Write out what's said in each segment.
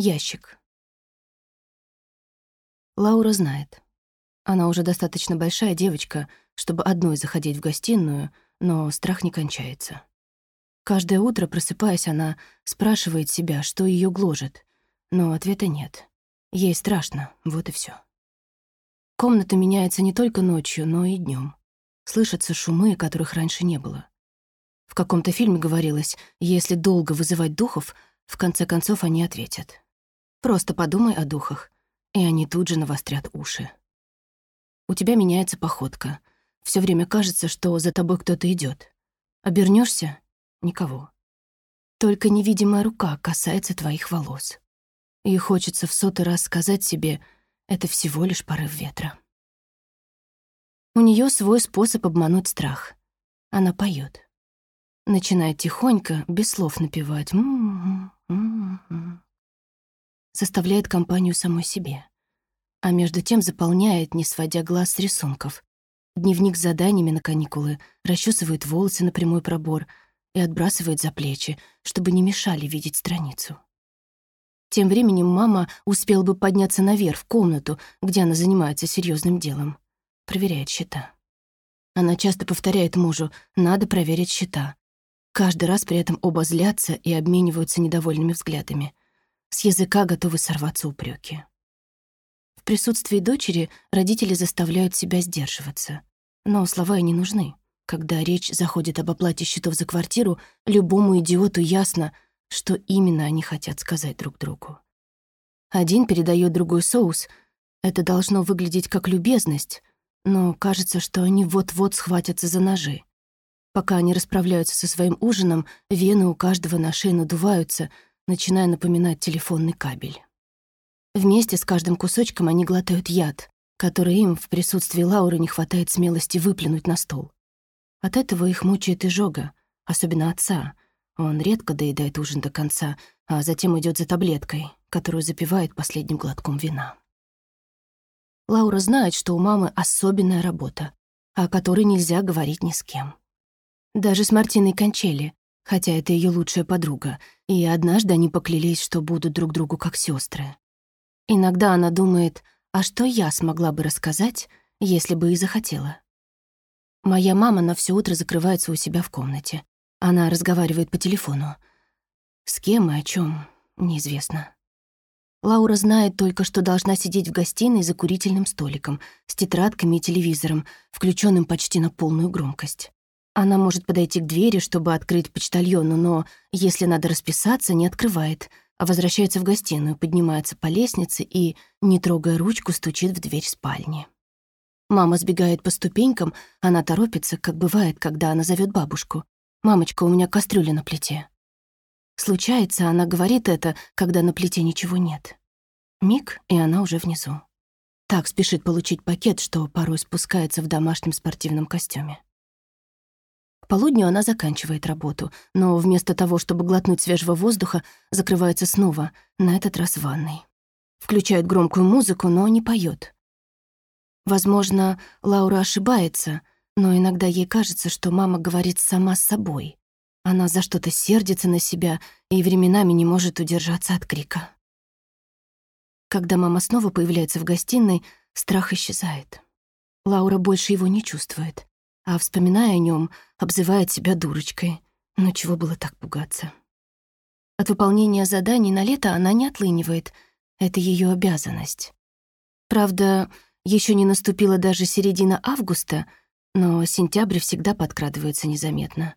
Ящик. Лаура знает. Она уже достаточно большая девочка, чтобы одной заходить в гостиную, но страх не кончается. Каждое утро, просыпаясь, она спрашивает себя, что ее гложет, но ответа нет. Ей страшно, вот и все. Комната меняется не только ночью, но и днем. Слышатся шумы, которых раньше не было. В каком-то фильме говорилось, если долго вызывать духов, в конце концов они ответят. Просто подумай о духах, и они тут же навострят уши. У тебя меняется походка. Все время кажется, что за тобой кто-то идет. Обернешься — никого. Только невидимая рука касается твоих волос. И хочется в сотый раз сказать себе «это всего лишь порыв ветра». У нее свой способ обмануть страх. Она поет. Начинает тихонько, без слов напевать. М -м -м составляет компанию самой себе. А между тем заполняет, не сводя глаз с рисунков. Дневник с заданиями на каникулы, расчесывает волосы на прямой пробор и отбрасывает за плечи, чтобы не мешали видеть страницу. Тем временем мама успела бы подняться наверх, в комнату, где она занимается серьезным делом. Проверяет счета. Она часто повторяет мужу «надо проверить счета». Каждый раз при этом оба злятся и обмениваются недовольными взглядами. С языка готовы сорваться упреки. В присутствии дочери родители заставляют себя сдерживаться. Но слова и не нужны. Когда речь заходит об оплате счетов за квартиру, любому идиоту ясно, что именно они хотят сказать друг другу. Один передает другой соус. Это должно выглядеть как любезность, но кажется, что они вот-вот схватятся за ножи. Пока они расправляются со своим ужином, вены у каждого на шее надуваются, начиная напоминать телефонный кабель. Вместе с каждым кусочком они глотают яд, который им в присутствии Лауры не хватает смелости выплюнуть на стол. От этого их мучает изжога, особенно отца. Он редко доедает ужин до конца, а затем идет за таблеткой, которую запивает последним глотком вина. Лаура знает, что у мамы особенная работа, о которой нельзя говорить ни с кем. Даже с Мартиной Кончели хотя это ее лучшая подруга, и однажды они поклялись, что будут друг другу как сестры. Иногда она думает, а что я смогла бы рассказать, если бы и захотела? Моя мама на все утро закрывается у себя в комнате. Она разговаривает по телефону. С кем и о чем неизвестно. Лаура знает только, что должна сидеть в гостиной за курительным столиком, с тетрадками и телевизором, включенным почти на полную громкость. Она может подойти к двери, чтобы открыть почтальону, но, если надо расписаться, не открывает, а возвращается в гостиную, поднимается по лестнице и, не трогая ручку, стучит в дверь спальни. Мама сбегает по ступенькам, она торопится, как бывает, когда она зовет бабушку. «Мамочка, у меня кастрюля на плите». Случается, она говорит это, когда на плите ничего нет. Миг, и она уже внизу. Так спешит получить пакет, что порой спускается в домашнем спортивном костюме. Полудню она заканчивает работу, но вместо того, чтобы глотнуть свежего воздуха, закрывается снова, на этот раз в ванной. Включает громкую музыку, но не поет. Возможно, Лаура ошибается, но иногда ей кажется, что мама говорит сама с собой. Она за что-то сердится на себя и временами не может удержаться от крика. Когда мама снова появляется в гостиной, страх исчезает. Лаура больше его не чувствует. а, вспоминая о нем, обзывает себя дурочкой. Но чего было так пугаться? От выполнения заданий на лето она не отлынивает. Это ее обязанность. Правда, еще не наступила даже середина августа, но сентябрь всегда подкрадывается незаметно.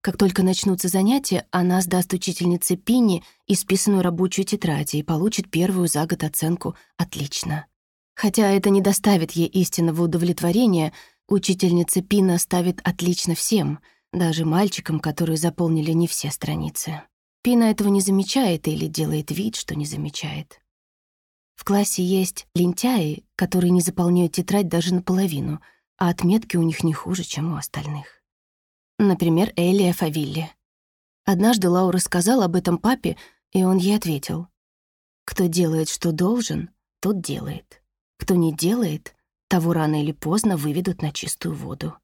Как только начнутся занятия, она сдаст учительнице Пинни исписанную рабочую тетрадь и получит первую за год оценку «отлично». Хотя это не доставит ей истинного удовлетворения, Учительница Пина ставит отлично всем, даже мальчикам, которые заполнили не все страницы. Пина этого не замечает или делает вид, что не замечает. В классе есть лентяи, которые не заполняют тетрадь даже наполовину, а отметки у них не хуже, чем у остальных. Например, Элия Фавилли. Однажды Лаура сказала об этом папе, и он ей ответил. «Кто делает, что должен, тот делает. Кто не делает, того рано или поздно выведут на чистую воду.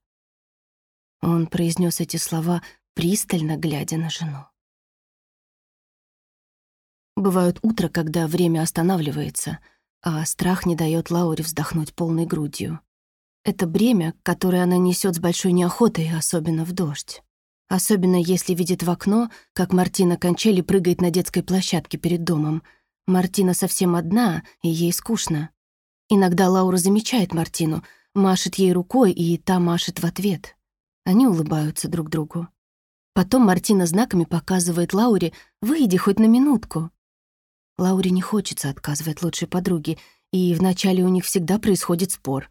Он произнес эти слова, пристально глядя на жену. Бывают утро, когда время останавливается, а страх не дает Лауре вздохнуть полной грудью. Это бремя, которое она несет с большой неохотой, особенно в дождь. Особенно если видит в окно, как Мартина Кончели прыгает на детской площадке перед домом. Мартина совсем одна, и ей скучно. Иногда Лаура замечает Мартину, машет ей рукой, и та машет в ответ. Они улыбаются друг другу. Потом Мартина знаками показывает Лауре «Выйди хоть на минутку». Лауре не хочется отказывать лучшей подруге, и вначале у них всегда происходит спор.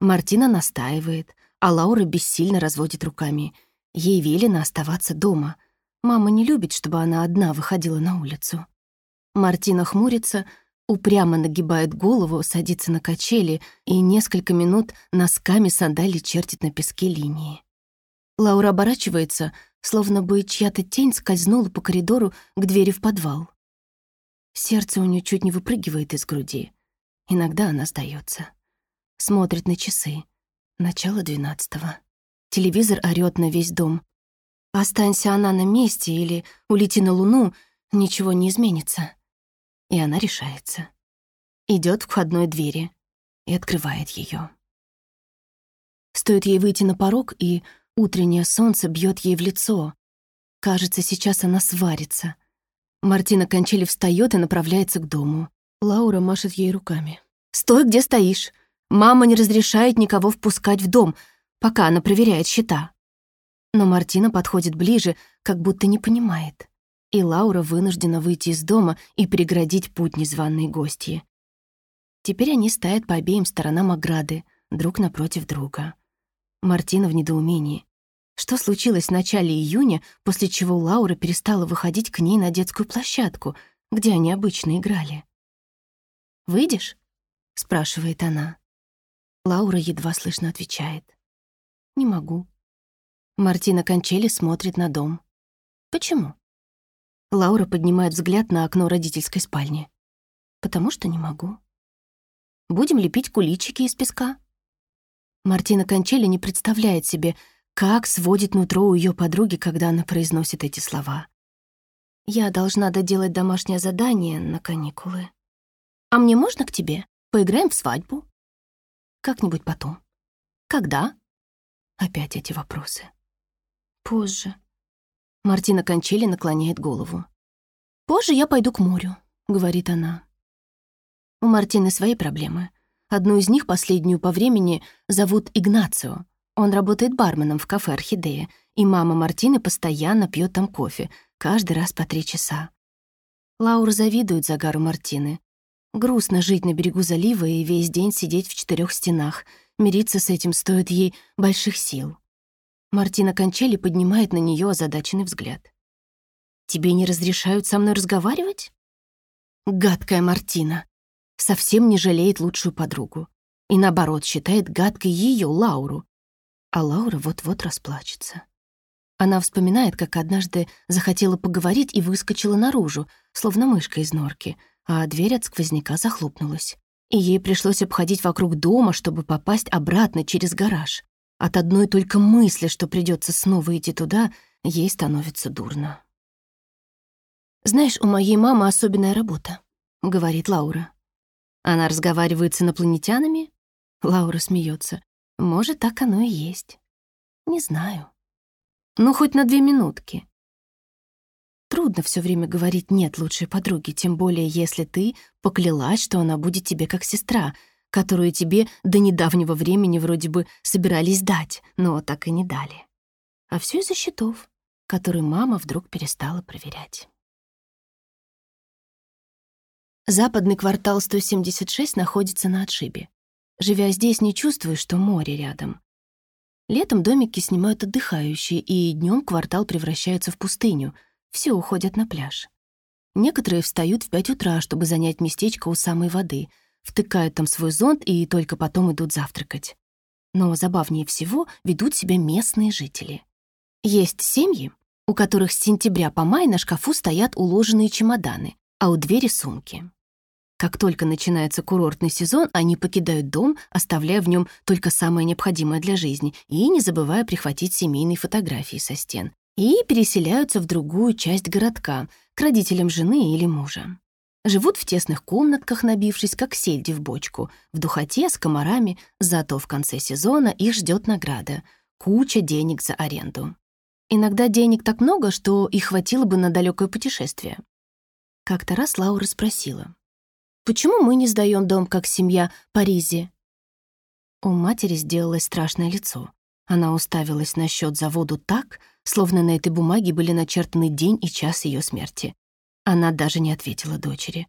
Мартина настаивает, а Лаура бессильно разводит руками. Ей велено оставаться дома. Мама не любит, чтобы она одна выходила на улицу. Мартина хмурится, упрямо нагибает голову, садится на качели и несколько минут носками сандали чертит на песке линии. Лаура оборачивается, словно бы чья-то тень скользнула по коридору к двери в подвал. Сердце у нее чуть не выпрыгивает из груди. Иногда она сдается. Смотрит на часы. Начало двенадцатого. Телевизор орёт на весь дом. Останься она на месте или улети на Луну, ничего не изменится и она решается. Идёт к входной двери и открывает её. Стоит ей выйти на порог, и утреннее солнце бьёт ей в лицо. Кажется, сейчас она сварится. Мартина Кончели встаёт и направляется к дому. Лаура машет ей руками. «Стой, где стоишь! Мама не разрешает никого впускать в дом, пока она проверяет счета». Но Мартина подходит ближе, как будто не понимает и Лаура вынуждена выйти из дома и преградить путь незваной гости. Теперь они стоят по обеим сторонам ограды, друг напротив друга. Мартина в недоумении. Что случилось в начале июня, после чего Лаура перестала выходить к ней на детскую площадку, где они обычно играли? «Выйдешь?» — спрашивает она. Лаура едва слышно отвечает. «Не могу». Мартина Кончели смотрит на дом. «Почему?» Лаура поднимает взгляд на окно родительской спальни. «Потому что не могу. Будем лепить куличики из песка». Мартина Кончели не представляет себе, как сводит нутро у ее подруги, когда она произносит эти слова. «Я должна доделать домашнее задание на каникулы. А мне можно к тебе? Поиграем в свадьбу?» «Как-нибудь потом». «Когда?» Опять эти вопросы. «Позже», Мартина Кончели наклоняет голову. «Позже я пойду к морю», — говорит она. У Мартины свои проблемы. Одну из них, последнюю по времени, зовут Игнацио. Он работает барменом в кафе «Орхидея», и мама Мартины постоянно пьет там кофе, каждый раз по три часа. Лаура завидует загару Мартины. Грустно жить на берегу залива и весь день сидеть в четырех стенах. Мириться с этим стоит ей больших сил. Мартина Кончели поднимает на нее озадаченный взгляд. «Тебе не разрешают со мной разговаривать?» Гадкая Мартина. Совсем не жалеет лучшую подругу. И наоборот, считает гадкой ее Лауру. А Лаура вот-вот расплачется. Она вспоминает, как однажды захотела поговорить и выскочила наружу, словно мышка из норки, а дверь от сквозняка захлопнулась. И ей пришлось обходить вокруг дома, чтобы попасть обратно через гараж. От одной только мысли, что придется снова идти туда, ей становится дурно. «Знаешь, у моей мамы особенная работа», — говорит Лаура. «Она разговаривает с инопланетянами?» Лаура смеется. «Может, так оно и есть. Не знаю. Ну, хоть на две минутки». Трудно все время говорить «нет» лучшей подруге, тем более если ты поклялась, что она будет тебе как сестра — которую тебе до недавнего времени вроде бы собирались дать, но так и не дали. А все из-за счетов, которые мама вдруг перестала проверять. Западный квартал 176 находится на отшибе. Живя здесь, не чувствую, что море рядом. Летом домики снимают отдыхающие, и днем квартал превращается в пустыню. Все уходят на пляж. Некоторые встают в 5 утра, чтобы занять местечко у самой воды — втыкают там свой зонт и только потом идут завтракать. Но забавнее всего ведут себя местные жители. Есть семьи, у которых с сентября по май на шкафу стоят уложенные чемоданы, а у двери сумки. Как только начинается курортный сезон, они покидают дом, оставляя в нем только самое необходимое для жизни и не забывая прихватить семейные фотографии со стен, и переселяются в другую часть городка, к родителям жены или мужа живут в тесных комнатках, набившись как сельди в бочку, в духоте с комарами, зато в конце сезона их ждет награда — куча денег за аренду. Иногда денег так много, что и хватило бы на далекое путешествие. Как-то раз Лаура спросила, «Почему мы не сдаем дом, как семья, Паризе?» У матери сделалось страшное лицо. Она уставилась на счет за воду так, словно на этой бумаге были начертаны день и час ее смерти. Она даже не ответила дочери.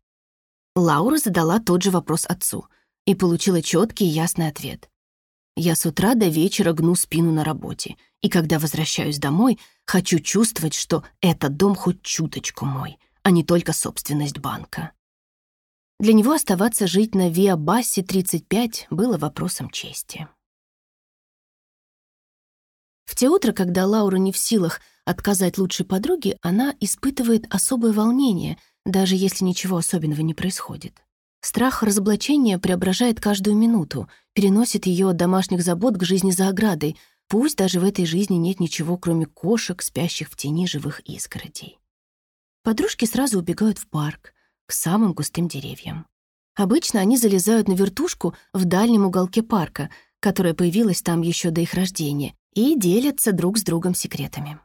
Лаура задала тот же вопрос отцу и получила четкий и ясный ответ. «Я с утра до вечера гну спину на работе, и когда возвращаюсь домой, хочу чувствовать, что этот дом хоть чуточку мой, а не только собственность банка». Для него оставаться жить на Виа Бассе 35 было вопросом чести. В те утро, когда Лаура не в силах отказать лучшей подруге, она испытывает особое волнение, даже если ничего особенного не происходит. Страх разоблачения преображает каждую минуту, переносит ее от домашних забот к жизни за оградой, пусть даже в этой жизни нет ничего, кроме кошек, спящих в тени живых изгородей. Подружки сразу убегают в парк, к самым густым деревьям. Обычно они залезают на вертушку в дальнем уголке парка, которая появилась там еще до их рождения, и делятся друг с другом секретами.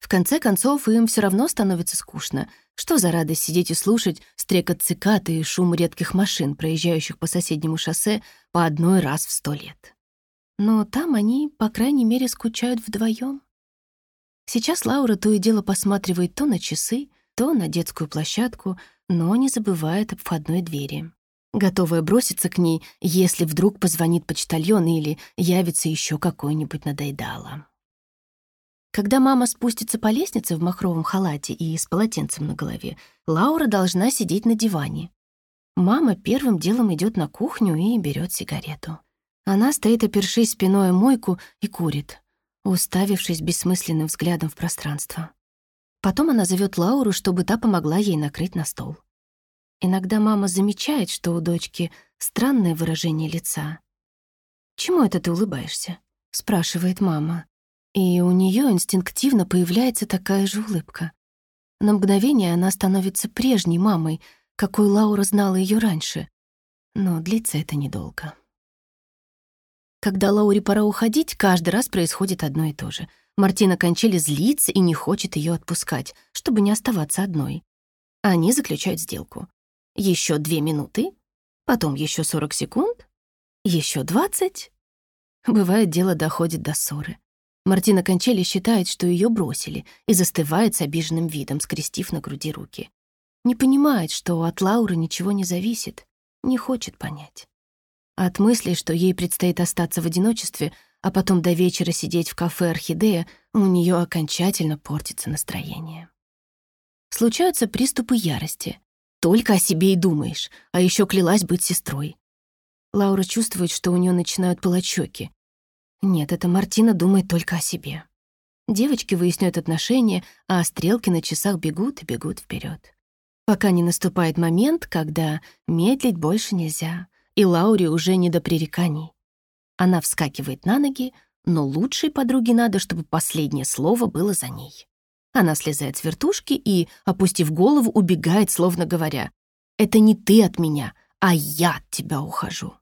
В конце концов, им все равно становится скучно. Что за радость сидеть и слушать стрекот цикад и шум редких машин, проезжающих по соседнему шоссе по одной раз в сто лет? Но там они, по крайней мере, скучают вдвоем. Сейчас Лаура то и дело посматривает то на часы, то на детскую площадку, но не забывает об входной двери готовая броситься к ней, если вдруг позвонит почтальон или явится еще какой-нибудь надоедало. Когда мама спустится по лестнице в махровом халате и с полотенцем на голове, Лаура должна сидеть на диване. Мама первым делом идет на кухню и берет сигарету. Она стоит, опершись спиной о мойку, и курит, уставившись бессмысленным взглядом в пространство. Потом она зовет Лауру, чтобы та помогла ей накрыть на стол. Иногда мама замечает, что у дочки странное выражение лица. «Чему это ты улыбаешься?» — спрашивает мама. И у нее инстинктивно появляется такая же улыбка. На мгновение она становится прежней мамой, какой Лаура знала ее раньше. Но длится это недолго. Когда Лауре пора уходить, каждый раз происходит одно и то же. Мартина Кончели злится и не хочет ее отпускать, чтобы не оставаться одной. Они заключают сделку еще две минуты, потом еще 40 секунд, еще 20. Бывает, дело доходит до ссоры. Мартина Кончелли считает, что ее бросили, и застывает с обиженным видом, скрестив на груди руки. Не понимает, что от Лауры ничего не зависит, не хочет понять. От мысли, что ей предстоит остаться в одиночестве, а потом до вечера сидеть в кафе «Орхидея», у нее окончательно портится настроение. Случаются приступы ярости, только о себе и думаешь, а еще клялась быть сестрой. Лаура чувствует, что у нее начинают полочёки. Нет, это Мартина думает только о себе. Девочки выясняют отношения, а стрелки на часах бегут и бегут вперед. Пока не наступает момент, когда медлить больше нельзя, и Лауре уже не до пререканий. Она вскакивает на ноги, но лучшей подруге надо, чтобы последнее слово было за ней. Она слезает с вертушки и, опустив голову, убегает, словно говоря, «Это не ты от меня, а я от тебя ухожу».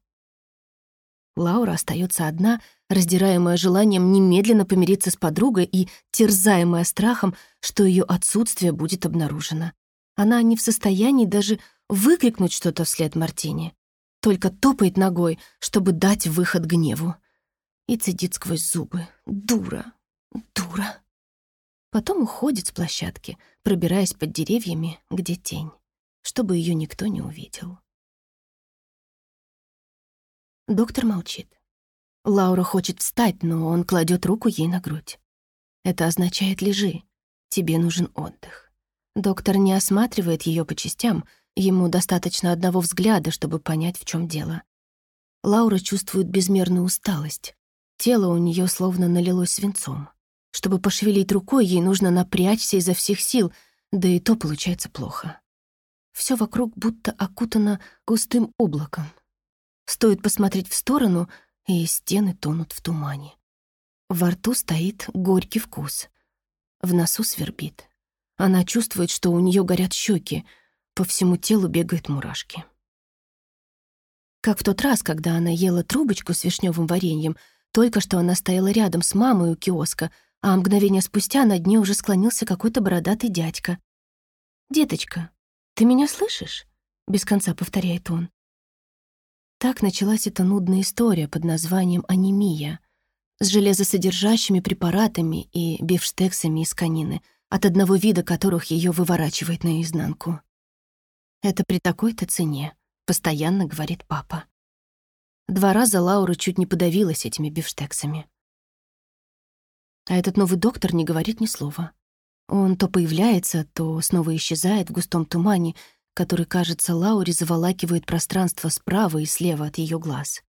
Лаура остается одна, раздираемая желанием немедленно помириться с подругой и терзаемая страхом, что ее отсутствие будет обнаружено. Она не в состоянии даже выкрикнуть что-то вслед Мартине, только топает ногой, чтобы дать выход гневу. И цедит сквозь зубы. «Дура! Дура!» Потом уходит с площадки, пробираясь под деревьями, где тень, чтобы ее никто не увидел. Доктор молчит. Лаура хочет встать, но он кладет руку ей на грудь. Это означает «лежи». Тебе нужен отдых. Доктор не осматривает ее по частям, Ему достаточно одного взгляда, чтобы понять, в чем дело. Лаура чувствует безмерную усталость. Тело у нее словно налилось свинцом. чтобы пошевелить рукой, ей нужно напрячься изо всех сил, да и то получается плохо. Все вокруг будто окутано густым облаком. Стоит посмотреть в сторону, и стены тонут в тумане. Во рту стоит горький вкус. В носу свербит. Она чувствует, что у нее горят щеки, по всему телу бегают мурашки. Как в тот раз, когда она ела трубочку с вишневым вареньем, только что она стояла рядом с мамой у киоска — а мгновение спустя над ней уже склонился какой-то бородатый дядька. «Деточка, ты меня слышишь?» — без конца повторяет он. Так началась эта нудная история под названием «Анемия» с железосодержащими препаратами и бифштексами из конины, от одного вида которых ее выворачивает наизнанку. «Это при такой-то цене», — постоянно говорит папа. Два раза Лаура чуть не подавилась этими бифштексами. А этот новый доктор не говорит ни слова. Он то появляется, то снова исчезает в густом тумане, который, кажется, Лаури заволакивает пространство справа и слева от ее глаз.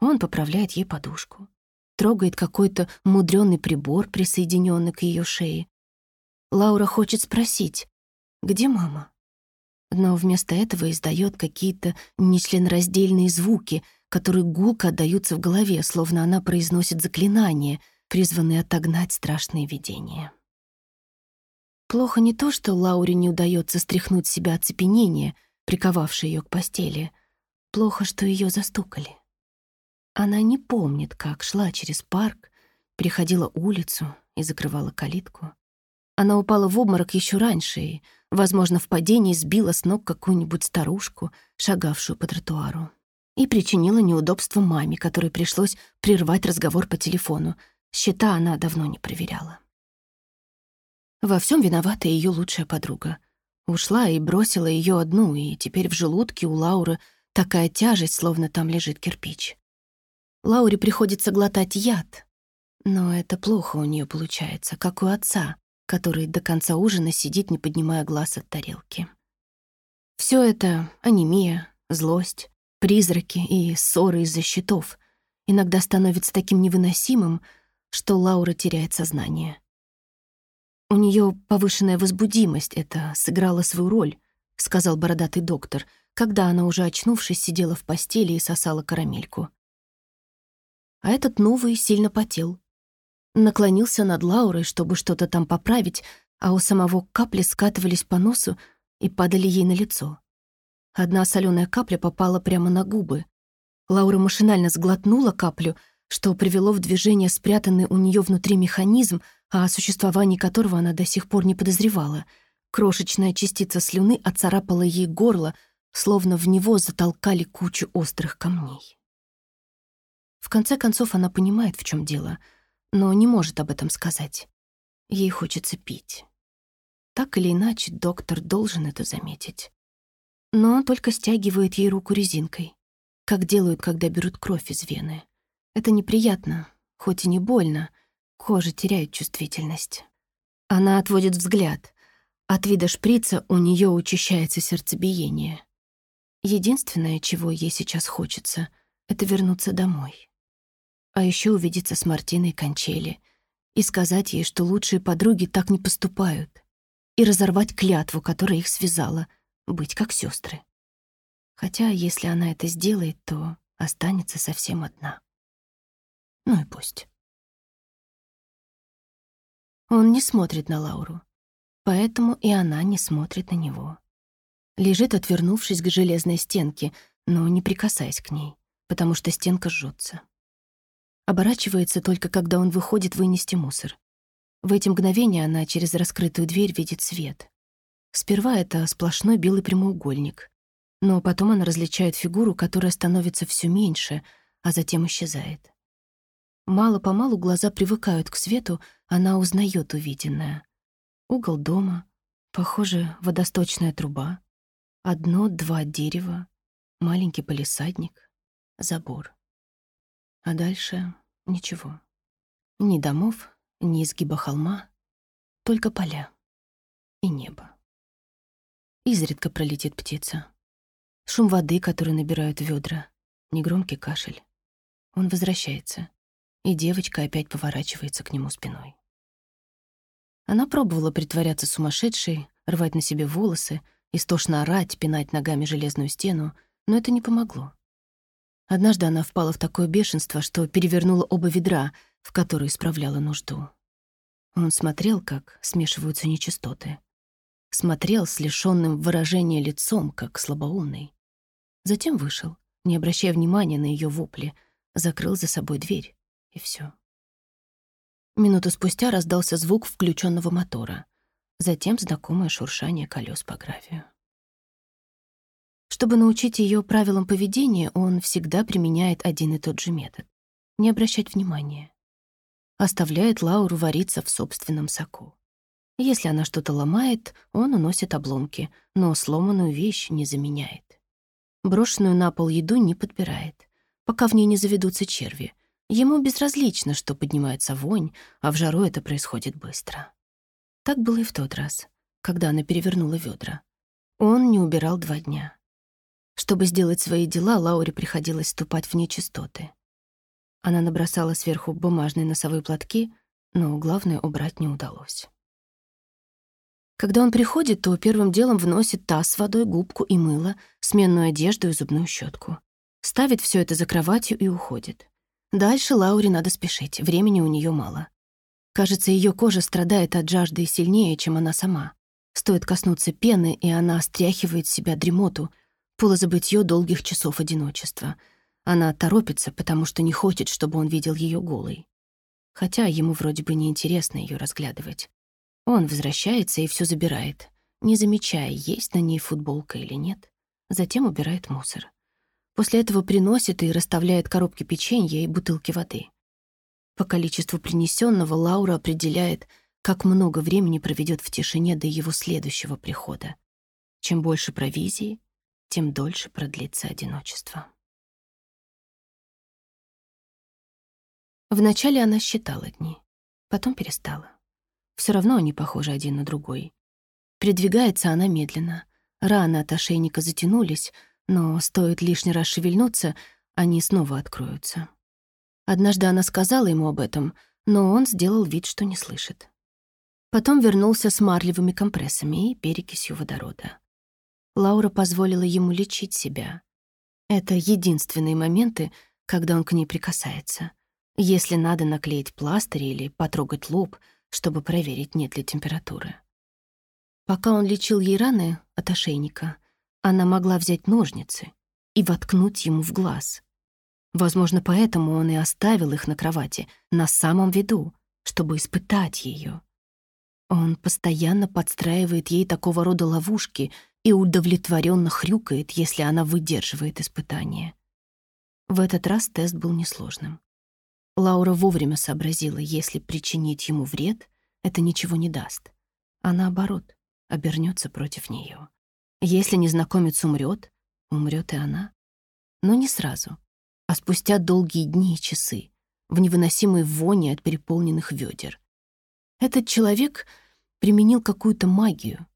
Он поправляет ей подушку, трогает какой-то мудрёный прибор, присоединенный к ее шее. Лаура хочет спросить, где мама? Но вместо этого издает какие-то нечленораздельные звуки, которые гулко отдаются в голове, словно она произносит заклинание, призванный отогнать страшные видения. Плохо не то, что Лауре не удается стряхнуть с себя оцепенение, приковавшее ее к постели. Плохо, что ее застукали. Она не помнит, как шла через парк, переходила улицу и закрывала калитку. Она упала в обморок еще раньше и, возможно, в падении сбила с ног какую-нибудь старушку, шагавшую по тротуару. И причинила неудобство маме, которой пришлось прервать разговор по телефону, Счета она давно не проверяла. Во всем виновата ее лучшая подруга. Ушла и бросила ее одну, и теперь в желудке у Лауры такая тяжесть, словно там лежит кирпич. Лауре приходится глотать яд, но это плохо у нее получается, как у отца, который до конца ужина сидит, не поднимая глаз от тарелки. Все это анемия, злость, призраки и ссоры из-за счетов иногда становится таким невыносимым, что Лаура теряет сознание. «У нее повышенная возбудимость, это сыграло свою роль», — сказал бородатый доктор, когда она, уже очнувшись, сидела в постели и сосала карамельку. А этот новый сильно потел. Наклонился над Лаурой, чтобы что-то там поправить, а у самого капли скатывались по носу и падали ей на лицо. Одна соленая капля попала прямо на губы. Лаура машинально сглотнула каплю — что привело в движение спрятанный у нее внутри механизм, о существовании которого она до сих пор не подозревала. Крошечная частица слюны оцарапала ей горло, словно в него затолкали кучу острых камней. В конце концов, она понимает, в чем дело, но не может об этом сказать. Ей хочется пить. Так или иначе, доктор должен это заметить. Но он только стягивает ей руку резинкой, как делают, когда берут кровь из вены. Это неприятно, хоть и не больно. Кожа теряет чувствительность. Она отводит взгляд. От вида шприца у нее учащается сердцебиение. Единственное, чего ей сейчас хочется, это вернуться домой. А еще увидеться с Мартиной Кончели и сказать ей, что лучшие подруги так не поступают, и разорвать клятву, которая их связала, быть как сестры. Хотя, если она это сделает, то останется совсем одна. Ну и пусть. Он не смотрит на Лауру, поэтому и она не смотрит на него. Лежит, отвернувшись к железной стенке, но не прикасаясь к ней, потому что стенка жжется. Оборачивается только, когда он выходит вынести мусор. В эти мгновения она через раскрытую дверь видит свет. Сперва это сплошной белый прямоугольник, но потом она различает фигуру, которая становится все меньше, а затем исчезает. Мало-помалу глаза привыкают к свету, она узнает увиденное. Угол дома, похоже, водосточная труба, одно-два дерева, маленький полисадник, забор. А дальше ничего. Ни домов, ни изгиба холма, только поля и небо. Изредка пролетит птица. Шум воды, который набирают ведра, негромкий кашель. Он возвращается и девочка опять поворачивается к нему спиной. Она пробовала притворяться сумасшедшей, рвать на себе волосы, истошно орать, пинать ногами железную стену, но это не помогло. Однажды она впала в такое бешенство, что перевернула оба ведра, в которые исправляла нужду. Он смотрел, как смешиваются нечистоты. Смотрел с лишённым выражения лицом, как слабоумный. Затем вышел, не обращая внимания на её вопли, закрыл за собой дверь и все. Минуту спустя раздался звук включенного мотора, затем знакомое шуршание колес по гравию. Чтобы научить ее правилам поведения, он всегда применяет один и тот же метод — не обращать внимания. Оставляет Лауру вариться в собственном соку. Если она что-то ломает, он уносит обломки, но сломанную вещь не заменяет. Брошенную на пол еду не подбирает, пока в ней не заведутся черви, Ему безразлично, что поднимается вонь, а в жару это происходит быстро. Так было и в тот раз, когда она перевернула ведра. Он не убирал два дня. Чтобы сделать свои дела, Лауре приходилось ступать в нечистоты. Она набросала сверху бумажные носовые платки, но главное убрать не удалось. Когда он приходит, то первым делом вносит таз с водой, губку и мыло, сменную одежду и зубную щетку. Ставит все это за кроватью и уходит. Дальше Лауре надо спешить, времени у нее мало. Кажется, ее кожа страдает от жажды сильнее, чем она сама. Стоит коснуться пены, и она стряхивает с себя дремоту, полозабытье долгих часов одиночества. Она торопится, потому что не хочет, чтобы он видел ее голой. Хотя ему вроде бы неинтересно ее разглядывать. Он возвращается и все забирает, не замечая, есть на ней футболка или нет. Затем убирает мусор. После этого приносит и расставляет коробки печенья и бутылки воды. По количеству принесенного Лаура определяет, как много времени проведет в тишине до его следующего прихода. Чем больше провизии, тем дольше продлится одиночество. Вначале она считала дни, потом перестала. Все равно они похожи один на другой. Передвигается она медленно. Раны от ошейника затянулись, но стоит лишний раз шевельнуться, они снова откроются. Однажды она сказала ему об этом, но он сделал вид, что не слышит. Потом вернулся с марлевыми компрессами и перекисью водорода. Лаура позволила ему лечить себя. Это единственные моменты, когда он к ней прикасается. Если надо наклеить пластырь или потрогать лоб, чтобы проверить, нет ли температуры. Пока он лечил ей раны от ошейника, она могла взять ножницы и воткнуть ему в глаз. Возможно, поэтому он и оставил их на кровати, на самом виду, чтобы испытать ее. Он постоянно подстраивает ей такого рода ловушки и удовлетворенно хрюкает, если она выдерживает испытание. В этот раз тест был несложным. Лаура вовремя сообразила, если причинить ему вред, это ничего не даст, а наоборот, обернется против нее. Если незнакомец умрет, умрет и она. Но не сразу, а спустя долгие дни и часы, в невыносимой воне от переполненных ведер. Этот человек применил какую-то магию.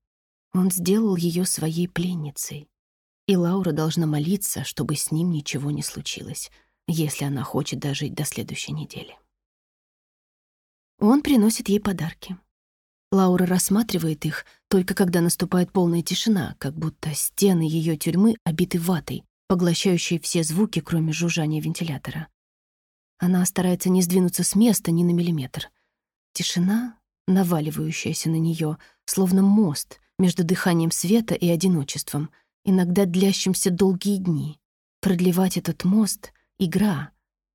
Он сделал ее своей пленницей. И Лаура должна молиться, чтобы с ним ничего не случилось, если она хочет дожить до следующей недели. Он приносит ей подарки. Лаура рассматривает их, только когда наступает полная тишина, как будто стены ее тюрьмы обиты ватой, поглощающей все звуки, кроме жужжания вентилятора. Она старается не сдвинуться с места ни на миллиметр. Тишина, наваливающаяся на нее, словно мост между дыханием света и одиночеством, иногда длящимся долгие дни. Продлевать этот мост — игра,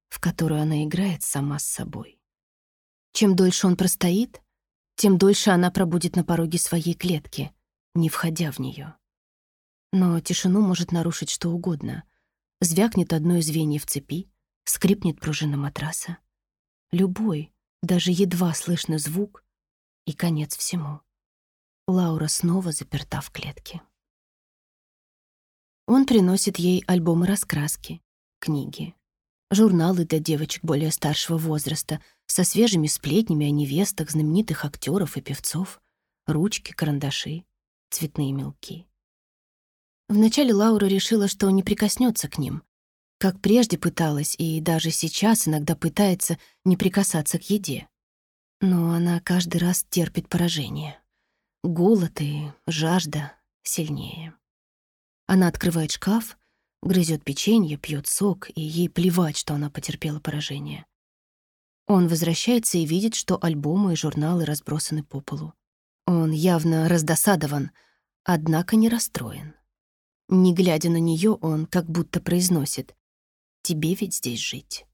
в которую она играет сама с собой. Чем дольше он простоит — тем дольше она пробудет на пороге своей клетки, не входя в нее. Но тишину может нарушить что угодно. Звякнет одно из звеньев цепи, скрипнет пружина матраса. Любой, даже едва слышный звук и конец всему. Лаура снова заперта в клетке. Он приносит ей альбомы раскраски, книги журналы для девочек более старшего возраста со свежими сплетнями о невестах знаменитых актеров и певцов, ручки, карандаши, цветные мелки. Вначале Лаура решила, что не прикоснется к ним, как прежде пыталась и даже сейчас иногда пытается не прикасаться к еде. Но она каждый раз терпит поражение. Голод и жажда сильнее. Она открывает шкаф — Грызет печенье, пьет сок, и ей плевать, что она потерпела поражение. Он возвращается и видит, что альбомы и журналы разбросаны по полу. Он явно раздосадован, однако не расстроен. Не глядя на нее, он как будто произносит «Тебе ведь здесь жить».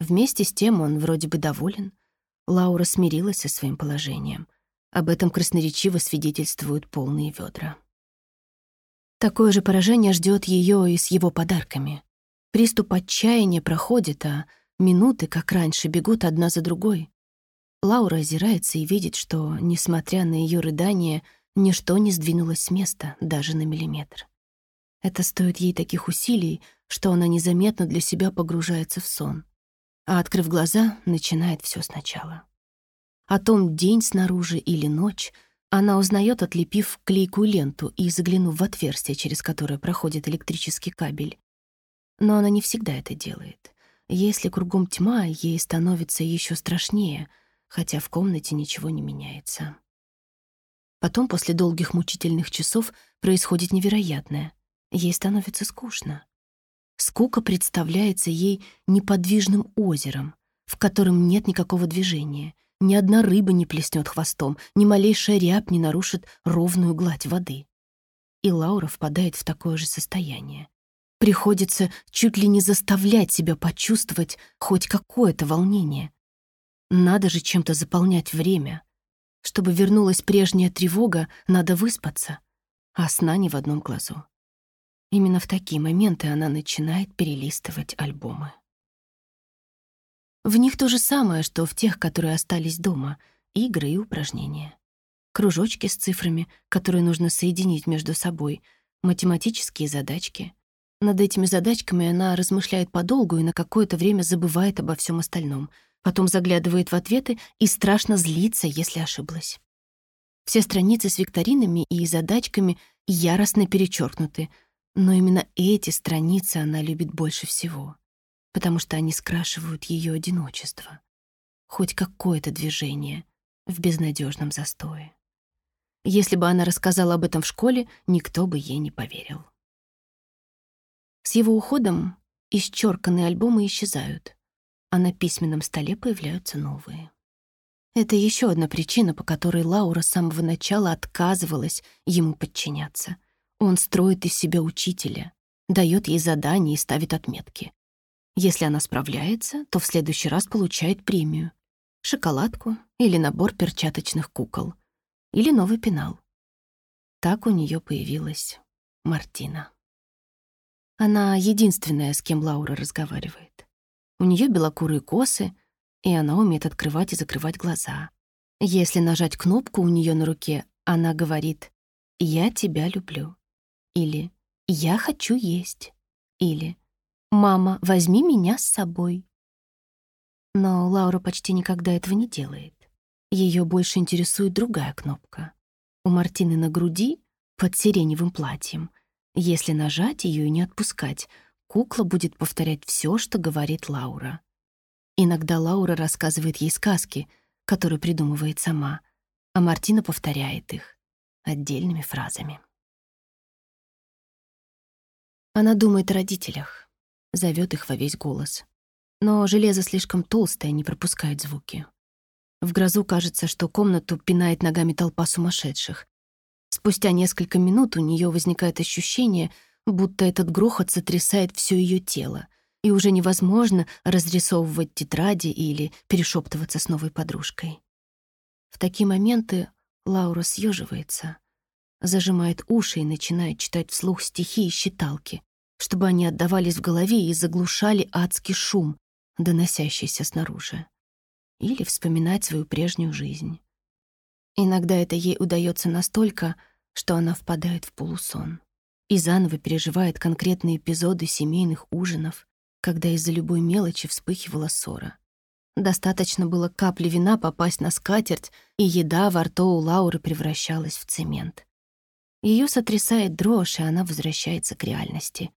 Вместе с тем он вроде бы доволен. Лаура смирилась со своим положением. Об этом красноречиво свидетельствуют полные ведра. Такое же поражение ждет ее и с его подарками. Приступ отчаяния проходит, а минуты, как раньше, бегут одна за другой. Лаура озирается и видит, что, несмотря на ее рыдание, ничто не сдвинулось с места, даже на миллиметр. Это стоит ей таких усилий, что она незаметно для себя погружается в сон. А открыв глаза, начинает все сначала. О том, день снаружи или ночь — она узнает, отлепив клейкую ленту и заглянув в отверстие, через которое проходит электрический кабель. Но она не всегда это делает. Если кругом тьма, ей становится еще страшнее, хотя в комнате ничего не меняется. Потом, после долгих мучительных часов, происходит невероятное. Ей становится скучно. Скука представляется ей неподвижным озером, в котором нет никакого движения — ни одна рыба не плеснет хвостом, ни малейшая рябь не нарушит ровную гладь воды. И Лаура впадает в такое же состояние. Приходится чуть ли не заставлять себя почувствовать хоть какое-то волнение. Надо же чем-то заполнять время. Чтобы вернулась прежняя тревога, надо выспаться, а сна не в одном глазу. Именно в такие моменты она начинает перелистывать альбомы. В них то же самое, что в тех, которые остались дома, игры и упражнения. Кружочки с цифрами, которые нужно соединить между собой, математические задачки. Над этими задачками она размышляет подолгу и на какое-то время забывает обо всем остальном, потом заглядывает в ответы и страшно злится, если ошиблась. Все страницы с викторинами и задачками яростно перечеркнуты, но именно эти страницы она любит больше всего. потому что они скрашивают ее одиночество. Хоть какое-то движение в безнадежном застое. Если бы она рассказала об этом в школе, никто бы ей не поверил. С его уходом исчерканные альбомы исчезают, а на письменном столе появляются новые. Это еще одна причина, по которой Лаура с самого начала отказывалась ему подчиняться — он строит из себя учителя, дает ей задания и ставит отметки. Если она справляется, то в следующий раз получает премию. Шоколадку или набор перчаточных кукол. Или новый пенал. Так у нее появилась Мартина. Она единственная, с кем Лаура разговаривает. У нее белокурые косы, и она умеет открывать и закрывать глаза. Если нажать кнопку у нее на руке, она говорит «Я тебя люблю» или «Я хочу есть» или «Я «Мама, возьми меня с собой». Но Лаура почти никогда этого не делает. Ее больше интересует другая кнопка. У Мартины на груди, под сиреневым платьем. Если нажать ее и не отпускать, кукла будет повторять все, что говорит Лаура. Иногда Лаура рассказывает ей сказки, которые придумывает сама, а Мартина повторяет их отдельными фразами. Она думает о родителях, зовет их во весь голос. Но железо слишком толстое, не пропускает звуки. В грозу кажется, что комнату пинает ногами толпа сумасшедших. Спустя несколько минут у нее возникает ощущение, будто этот грохот сотрясает все ее тело, и уже невозможно разрисовывать тетради или перешептываться с новой подружкой. В такие моменты Лаура съеживается, зажимает уши и начинает читать вслух стихи и считалки, чтобы они отдавались в голове и заглушали адский шум, доносящийся снаружи. Или вспоминать свою прежнюю жизнь. Иногда это ей удается настолько, что она впадает в полусон и заново переживает конкретные эпизоды семейных ужинов, когда из-за любой мелочи вспыхивала ссора. Достаточно было капли вина попасть на скатерть, и еда во рту у Лауры превращалась в цемент. Ее сотрясает дрожь, и она возвращается к реальности.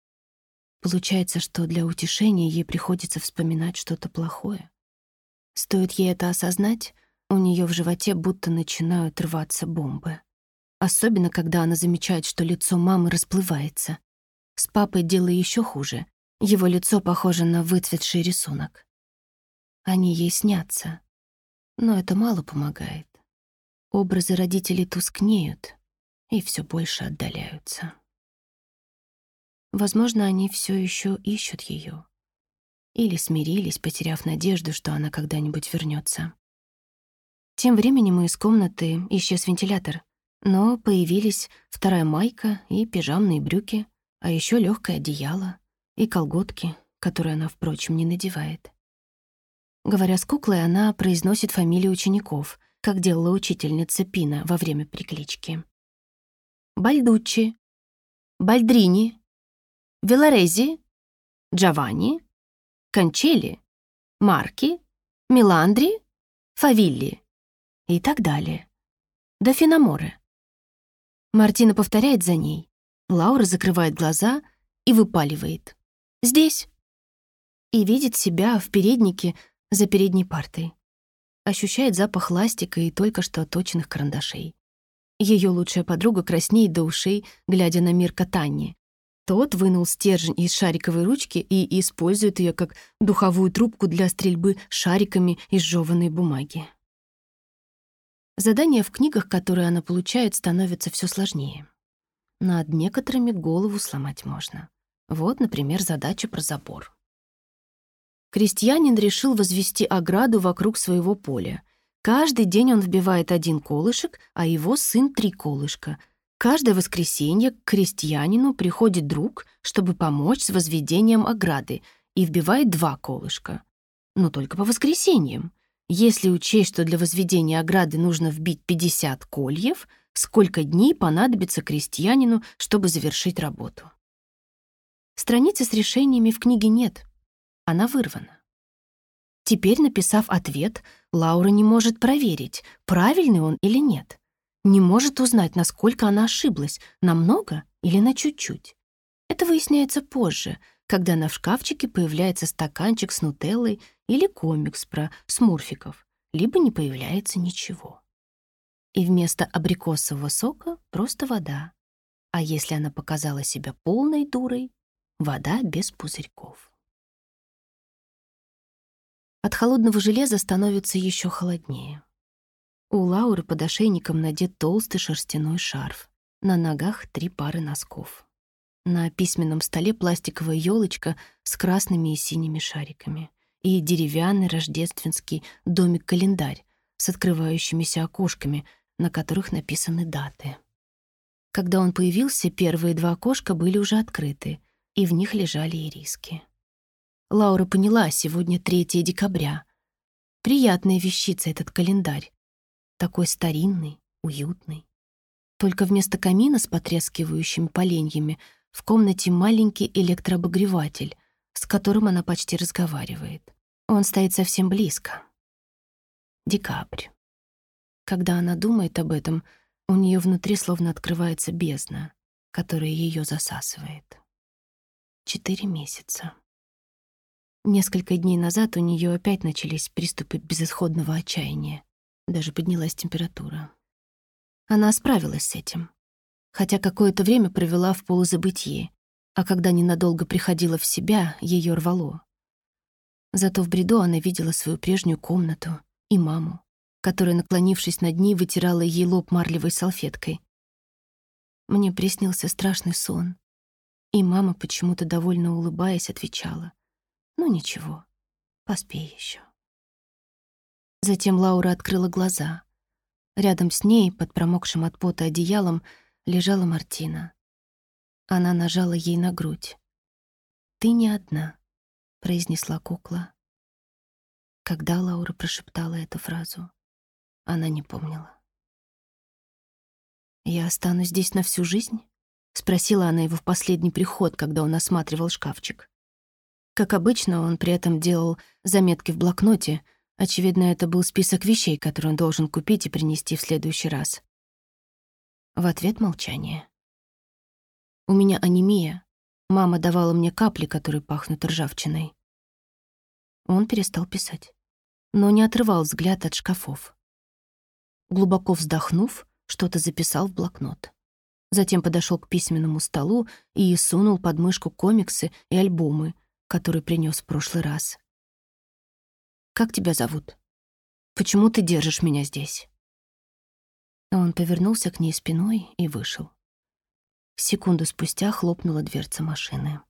Получается, что для утешения ей приходится вспоминать что-то плохое. Стоит ей это осознать, у нее в животе будто начинают рваться бомбы. Особенно, когда она замечает, что лицо мамы расплывается. С папой дело еще хуже. Его лицо похоже на выцветший рисунок. Они ей снятся. Но это мало помогает. Образы родителей тускнеют и все больше отдаляются. Возможно, они все еще ищут ее. Или смирились, потеряв надежду, что она когда-нибудь вернется. Тем временем из комнаты исчез вентилятор, но появились вторая майка и пижамные брюки, а еще легкое одеяло и колготки, которые она, впрочем, не надевает. Говоря с куклой, она произносит фамилии учеников, как делала учительница Пина во время приклички. «Бальдуччи», «Бальдрини», Велорези, Джованни, Кончели, Марки, Миландри, Фавилли и так далее. До Финоморы. Мартина повторяет за ней. Лаура закрывает глаза и выпаливает. «Здесь!» И видит себя в переднике за передней партой. Ощущает запах ластика и только что оточенных карандашей. Ее лучшая подруга краснеет до ушей, глядя на мир катания. Тот вынул стержень из шариковой ручки и использует ее как духовую трубку для стрельбы шариками из жеванной бумаги. Задания в книгах, которые она получает, становятся все сложнее. Над некоторыми голову сломать можно. Вот, например, задача про забор. Крестьянин решил возвести ограду вокруг своего поля. Каждый день он вбивает один колышек, а его сын — три колышка — Каждое воскресенье к крестьянину приходит друг, чтобы помочь с возведением ограды, и вбивает два колышка. Но только по воскресеньям. Если учесть, что для возведения ограды нужно вбить 50 кольев, сколько дней понадобится крестьянину, чтобы завершить работу? Страницы с решениями в книге нет. Она вырвана. Теперь, написав ответ, Лаура не может проверить, правильный он или нет не может узнать, насколько она ошиблась, на много или на чуть-чуть. Это выясняется позже, когда на шкафчике появляется стаканчик с нутеллой или комикс про смурфиков, либо не появляется ничего. И вместо абрикосового сока просто вода. А если она показала себя полной дурой, вода без пузырьков. От холодного железа становится еще холоднее. У Лауры под ошейником надет толстый шерстяной шарф. На ногах три пары носков. На письменном столе пластиковая елочка с красными и синими шариками. И деревянный рождественский домик-календарь с открывающимися окошками, на которых написаны даты. Когда он появился, первые два окошка были уже открыты, и в них лежали ириски. Лаура поняла, сегодня 3 декабря. Приятная вещица этот календарь такой старинный, уютный. Только вместо камина с потрескивающими поленьями в комнате маленький электрообогреватель, с которым она почти разговаривает. Он стоит совсем близко. Декабрь. Когда она думает об этом, у нее внутри словно открывается бездна, которая ее засасывает. Четыре месяца. Несколько дней назад у нее опять начались приступы безысходного отчаяния. Даже поднялась температура. Она справилась с этим. Хотя какое-то время провела в полузабытии, а когда ненадолго приходила в себя, ее рвало. Зато в бреду она видела свою прежнюю комнату и маму, которая, наклонившись над ней, вытирала ей лоб марлевой салфеткой. Мне приснился страшный сон. И мама, почему-то довольно улыбаясь, отвечала. «Ну ничего, поспей еще. Затем Лаура открыла глаза. Рядом с ней, под промокшим от пота одеялом, лежала Мартина. Она нажала ей на грудь. «Ты не одна», — произнесла кукла. Когда Лаура прошептала эту фразу, она не помнила. «Я останусь здесь на всю жизнь?» — спросила она его в последний приход, когда он осматривал шкафчик. Как обычно, он при этом делал заметки в блокноте — Очевидно, это был список вещей, которые он должен купить и принести в следующий раз. В ответ молчание. «У меня анемия. Мама давала мне капли, которые пахнут ржавчиной». Он перестал писать, но не отрывал взгляд от шкафов. Глубоко вздохнув, что-то записал в блокнот. Затем подошел к письменному столу и сунул под мышку комиксы и альбомы, которые принес в прошлый раз как тебя зовут? Почему ты держишь меня здесь?» Он повернулся к ней спиной и вышел. Секунду спустя хлопнула дверца машины.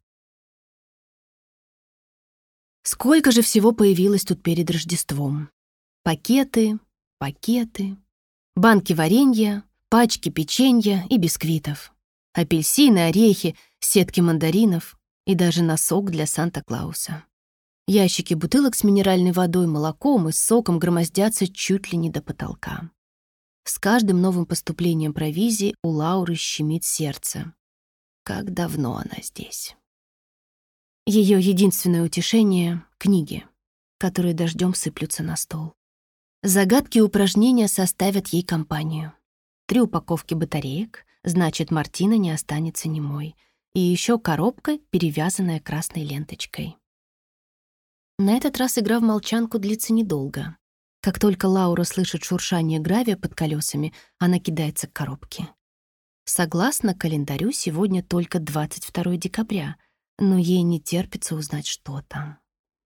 Сколько же всего появилось тут перед Рождеством? Пакеты, пакеты, банки варенья, пачки печенья и бисквитов, апельсины, орехи, сетки мандаринов и даже носок для Санта-Клауса. Ящики бутылок с минеральной водой, молоком и соком громоздятся чуть ли не до потолка. С каждым новым поступлением провизии у Лауры щемит сердце. Как давно она здесь. Ее единственное утешение — книги, которые дождем сыплются на стол. Загадки и упражнения составят ей компанию. Три упаковки батареек, значит, Мартина не останется немой. И еще коробка, перевязанная красной ленточкой. На этот раз игра в молчанку длится недолго. Как только Лаура слышит шуршание гравия под колесами, она кидается к коробке. Согласно календарю, сегодня только 22 декабря, но ей не терпится узнать, что там.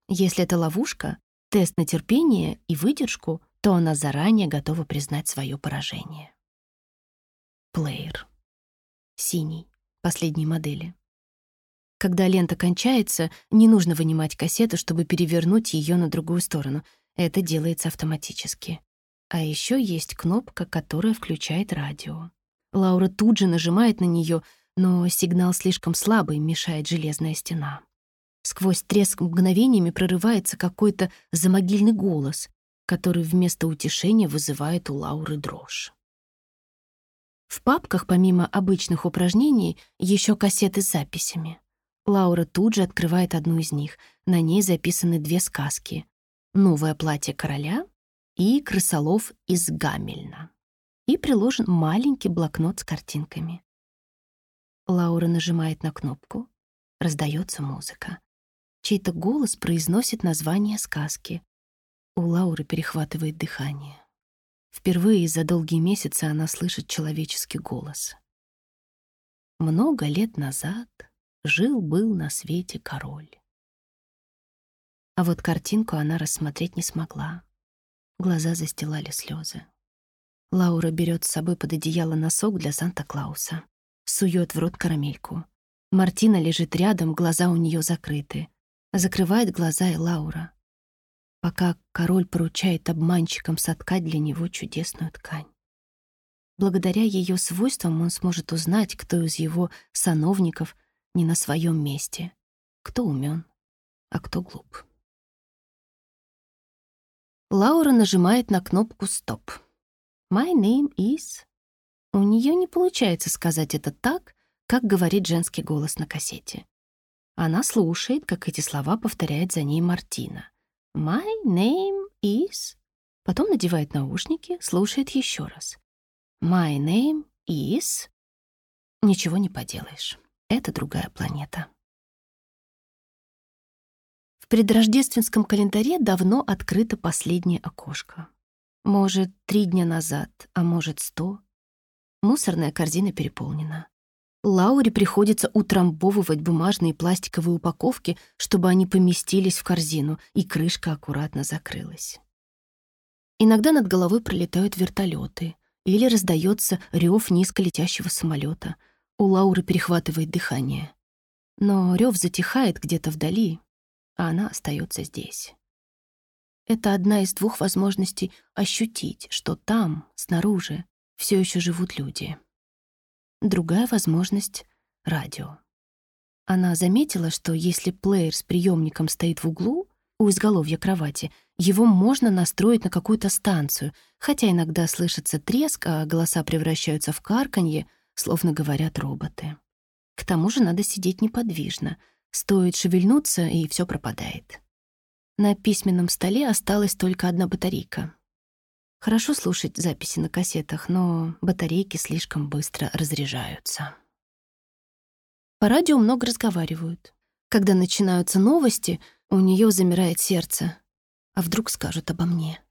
Если это ловушка, тест на терпение и выдержку, то она заранее готова признать свое поражение. Плеер. Синий. Последней модели. Когда лента кончается, не нужно вынимать кассету, чтобы перевернуть ее на другую сторону. Это делается автоматически. А еще есть кнопка, которая включает радио. Лаура тут же нажимает на нее, но сигнал слишком слабый, мешает железная стена. Сквозь треск мгновениями прорывается какой-то замогильный голос, который вместо утешения вызывает у Лауры дрожь. В папках, помимо обычных упражнений, еще кассеты с записями. Лаура тут же открывает одну из них. На ней записаны две сказки. «Новое платье короля» и «Крысолов из Гамельна». И приложен маленький блокнот с картинками. Лаура нажимает на кнопку. Раздается музыка. Чей-то голос произносит название сказки. У Лауры перехватывает дыхание. Впервые за долгие месяцы она слышит человеческий голос. Много лет назад жил был на свете король. А вот картинку она рассмотреть не смогла. Глаза застилали слезы. Лаура берет с собой под одеяло носок для Санта-Клауса, сует в рот карамельку. Мартина лежит рядом, глаза у нее закрыты. Закрывает глаза и Лаура, пока король поручает обманщикам соткать для него чудесную ткань. Благодаря ее свойствам он сможет узнать, кто из его сановников не на своем месте. Кто умен, а кто глуп. Лаура нажимает на кнопку «Стоп». «My name is...» У нее не получается сказать это так, как говорит женский голос на кассете. Она слушает, как эти слова повторяет за ней Мартина. «My name is...» Потом надевает наушники, слушает еще раз. «My name is...» Ничего не поделаешь это другая планета. В предрождественском календаре давно открыто последнее окошко. Может, три дня назад, а может, сто. Мусорная корзина переполнена. Лауре приходится утрамбовывать бумажные и пластиковые упаковки, чтобы они поместились в корзину, и крышка аккуратно закрылась. Иногда над головой пролетают вертолеты или раздается рев низколетящего самолета — у Лауры перехватывает дыхание. Но рев затихает где-то вдали, а она остается здесь. Это одна из двух возможностей ощутить, что там, снаружи, все еще живут люди. Другая возможность — радио. Она заметила, что если плеер с приемником стоит в углу, у изголовья кровати, его можно настроить на какую-то станцию, хотя иногда слышится треск, а голоса превращаются в карканье, словно говорят роботы. К тому же надо сидеть неподвижно. Стоит шевельнуться, и все пропадает. На письменном столе осталась только одна батарейка. Хорошо слушать записи на кассетах, но батарейки слишком быстро разряжаются. По радио много разговаривают. Когда начинаются новости, у нее замирает сердце. А вдруг скажут обо мне?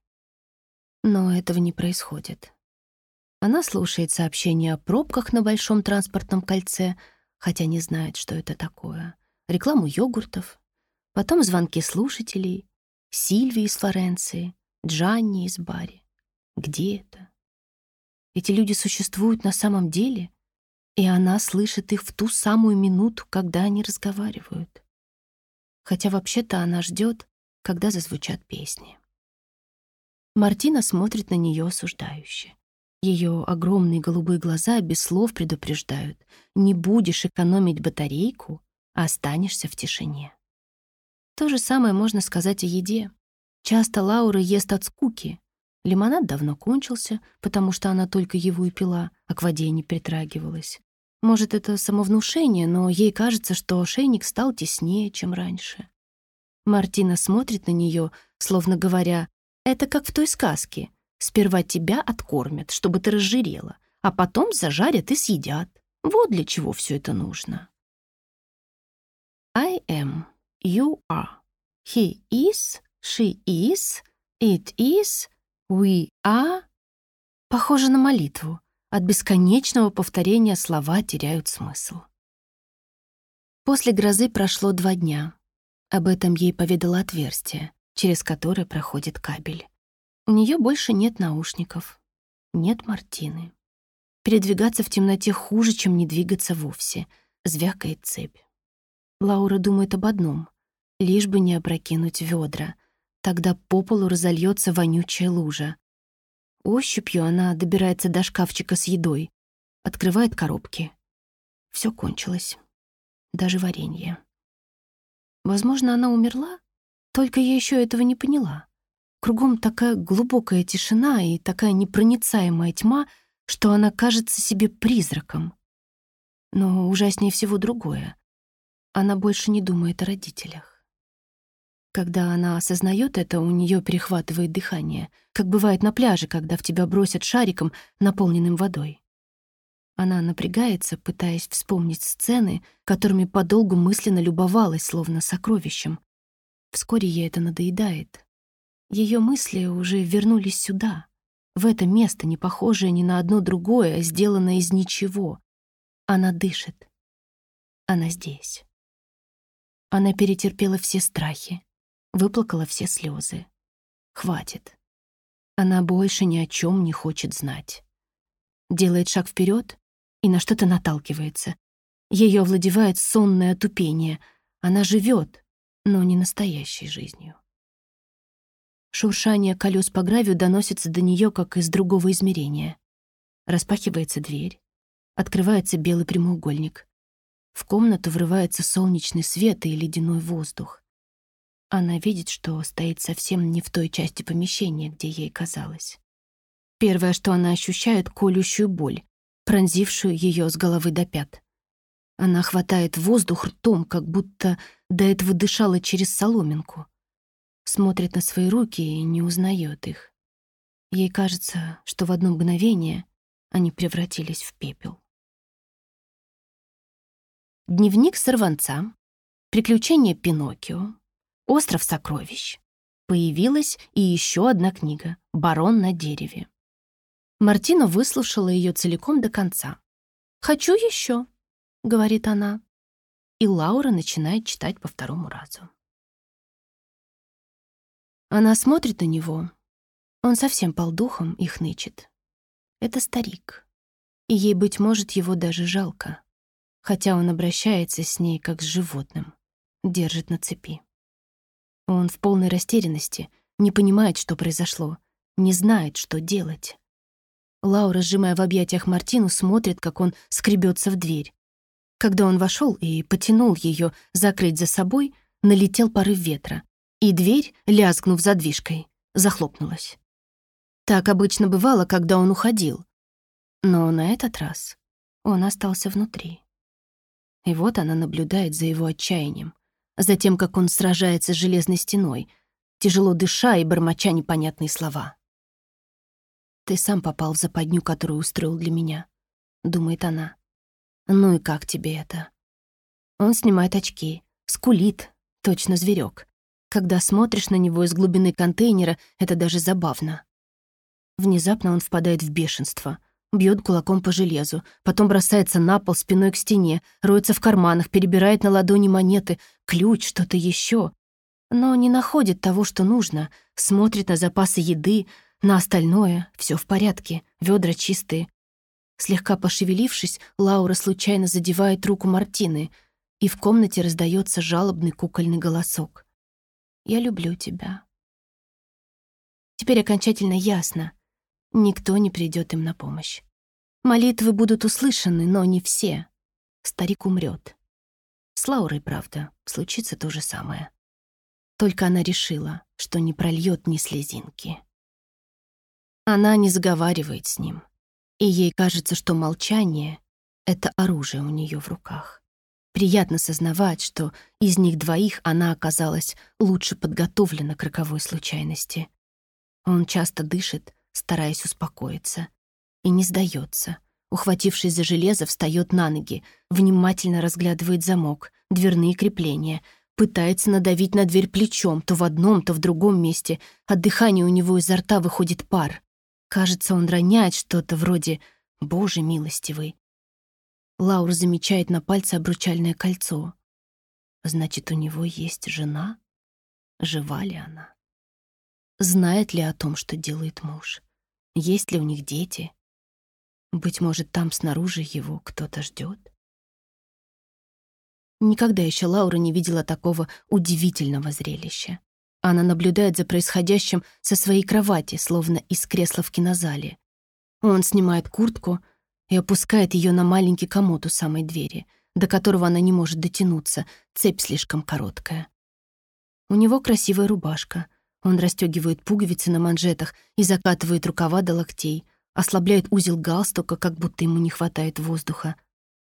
Но этого не происходит. Она слушает сообщения о пробках на большом транспортном кольце, хотя не знает, что это такое рекламу йогуртов, потом звонки слушателей, Сильви из Флоренции, Джанни из Бари. Где это? Эти люди существуют на самом деле, и она слышит их в ту самую минуту, когда они разговаривают. Хотя вообще-то она ждет, когда зазвучат песни. Мартина смотрит на нее осуждающе. Ее огромные голубые глаза без слов предупреждают. Не будешь экономить батарейку, а останешься в тишине. То же самое можно сказать о еде. Часто Лаура ест от скуки. Лимонад давно кончился, потому что она только его и пила, а к воде не притрагивалась. Может, это самовнушение, но ей кажется, что ошейник стал теснее, чем раньше. Мартина смотрит на нее, словно говоря, Сперва тебя откормят, чтобы ты разжирела, а потом зажарят и съедят. Вот для чего все это нужно. I am, you are, he is, she is, it is, we are. Похоже на молитву. От бесконечного повторения слова теряют смысл. После грозы прошло два дня. Об этом ей поведало отверстие, через которое проходит кабель. У нее больше нет наушников, нет Мартины. Передвигаться в темноте хуже, чем не двигаться вовсе. Звякает цепь. Лаура думает об одном лишь бы не опрокинуть ведра. Тогда по полу разольется вонючая лужа. Ощупью она добирается до шкафчика с едой, открывает коробки. Все кончилось. Даже варенье. Возможно, она умерла, только я еще этого не поняла. Кругом такая глубокая тишина и такая непроницаемая тьма, что она кажется себе призраком. Но ужаснее всего другое. Она больше не думает о родителях. Когда она осознает это, у нее перехватывает дыхание, как бывает на пляже, когда в тебя бросят шариком, наполненным водой. Она напрягается, пытаясь вспомнить сцены, которыми подолгу мысленно любовалась, словно сокровищем. Вскоре ей это надоедает, Ее мысли уже вернулись сюда, в это место, не похожее ни на одно другое, а сделанное из ничего. Она дышит. Она здесь. Она перетерпела все страхи, выплакала все слезы. Хватит. Она больше ни о чем не хочет знать. Делает шаг вперед и на что-то наталкивается. Ее овладевает сонное отупение. Она живет, но не настоящей жизнью. Шуршание колес по гравию доносится до нее, как из другого измерения. Распахивается дверь. Открывается белый прямоугольник. В комнату врывается солнечный свет и ледяной воздух. Она видит, что стоит совсем не в той части помещения, где ей казалось. Первое, что она ощущает, — колющую боль, пронзившую ее с головы до пят. Она хватает воздух ртом, как будто до этого дышала через соломинку — смотрит на свои руки и не узнает их. Ей кажется, что в одно мгновение они превратились в пепел. Дневник сорванца, приключения Пиноккио, остров сокровищ. Появилась и еще одна книга «Барон на дереве». Мартина выслушала ее целиком до конца. «Хочу еще», — говорит она. И Лаура начинает читать по второму разу. Она смотрит на него. Он совсем пал духом и хнычет. Это старик. И ей, быть может, его даже жалко. Хотя он обращается с ней как с животным. Держит на цепи. Он в полной растерянности, не понимает, что произошло, не знает, что делать. Лаура, сжимая в объятиях Мартину, смотрит, как он скребется в дверь. Когда он вошел и потянул ее закрыть за собой, налетел порыв ветра, и дверь, лязгнув задвижкой, захлопнулась. Так обычно бывало, когда он уходил. Но на этот раз он остался внутри. И вот она наблюдает за его отчаянием, за тем, как он сражается с железной стеной, тяжело дыша и бормоча непонятные слова. «Ты сам попал в западню, которую устроил для меня», — думает она. «Ну и как тебе это?» Он снимает очки, скулит, точно зверек. Когда смотришь на него из глубины контейнера, это даже забавно. Внезапно он впадает в бешенство. Бьет кулаком по железу, потом бросается на пол спиной к стене, роется в карманах, перебирает на ладони монеты, ключ, что-то еще. Но не находит того, что нужно, смотрит на запасы еды, на остальное все в порядке, ведра чистые. Слегка пошевелившись, Лаура случайно задевает руку Мартины, и в комнате раздается жалобный кукольный голосок. Я люблю тебя». Теперь окончательно ясно. Никто не придет им на помощь. Молитвы будут услышаны, но не все. Старик умрет. С Лаурой, правда, случится то же самое. Только она решила, что не прольет ни слезинки. Она не заговаривает с ним, и ей кажется, что молчание — это оружие у нее в руках. Приятно сознавать, что из них двоих она оказалась лучше подготовлена к роковой случайности. Он часто дышит, стараясь успокоиться, и не сдается. Ухватившись за железо, встает на ноги, внимательно разглядывает замок, дверные крепления, пытается надавить на дверь плечом, то в одном, то в другом месте. От дыхания у него изо рта выходит пар. Кажется, он роняет что-то вроде «Боже милостивый». Лаур замечает на пальце обручальное кольцо. Значит, у него есть жена? Жива ли она? Знает ли о том, что делает муж? Есть ли у них дети? Быть может, там снаружи его кто-то ждет? Никогда еще Лаура не видела такого удивительного зрелища. Она наблюдает за происходящим со своей кровати, словно из кресла в кинозале. Он снимает куртку — и опускает ее на маленький комод у самой двери, до которого она не может дотянуться, цепь слишком короткая. У него красивая рубашка. Он расстегивает пуговицы на манжетах и закатывает рукава до локтей, ослабляет узел галстука, как будто ему не хватает воздуха.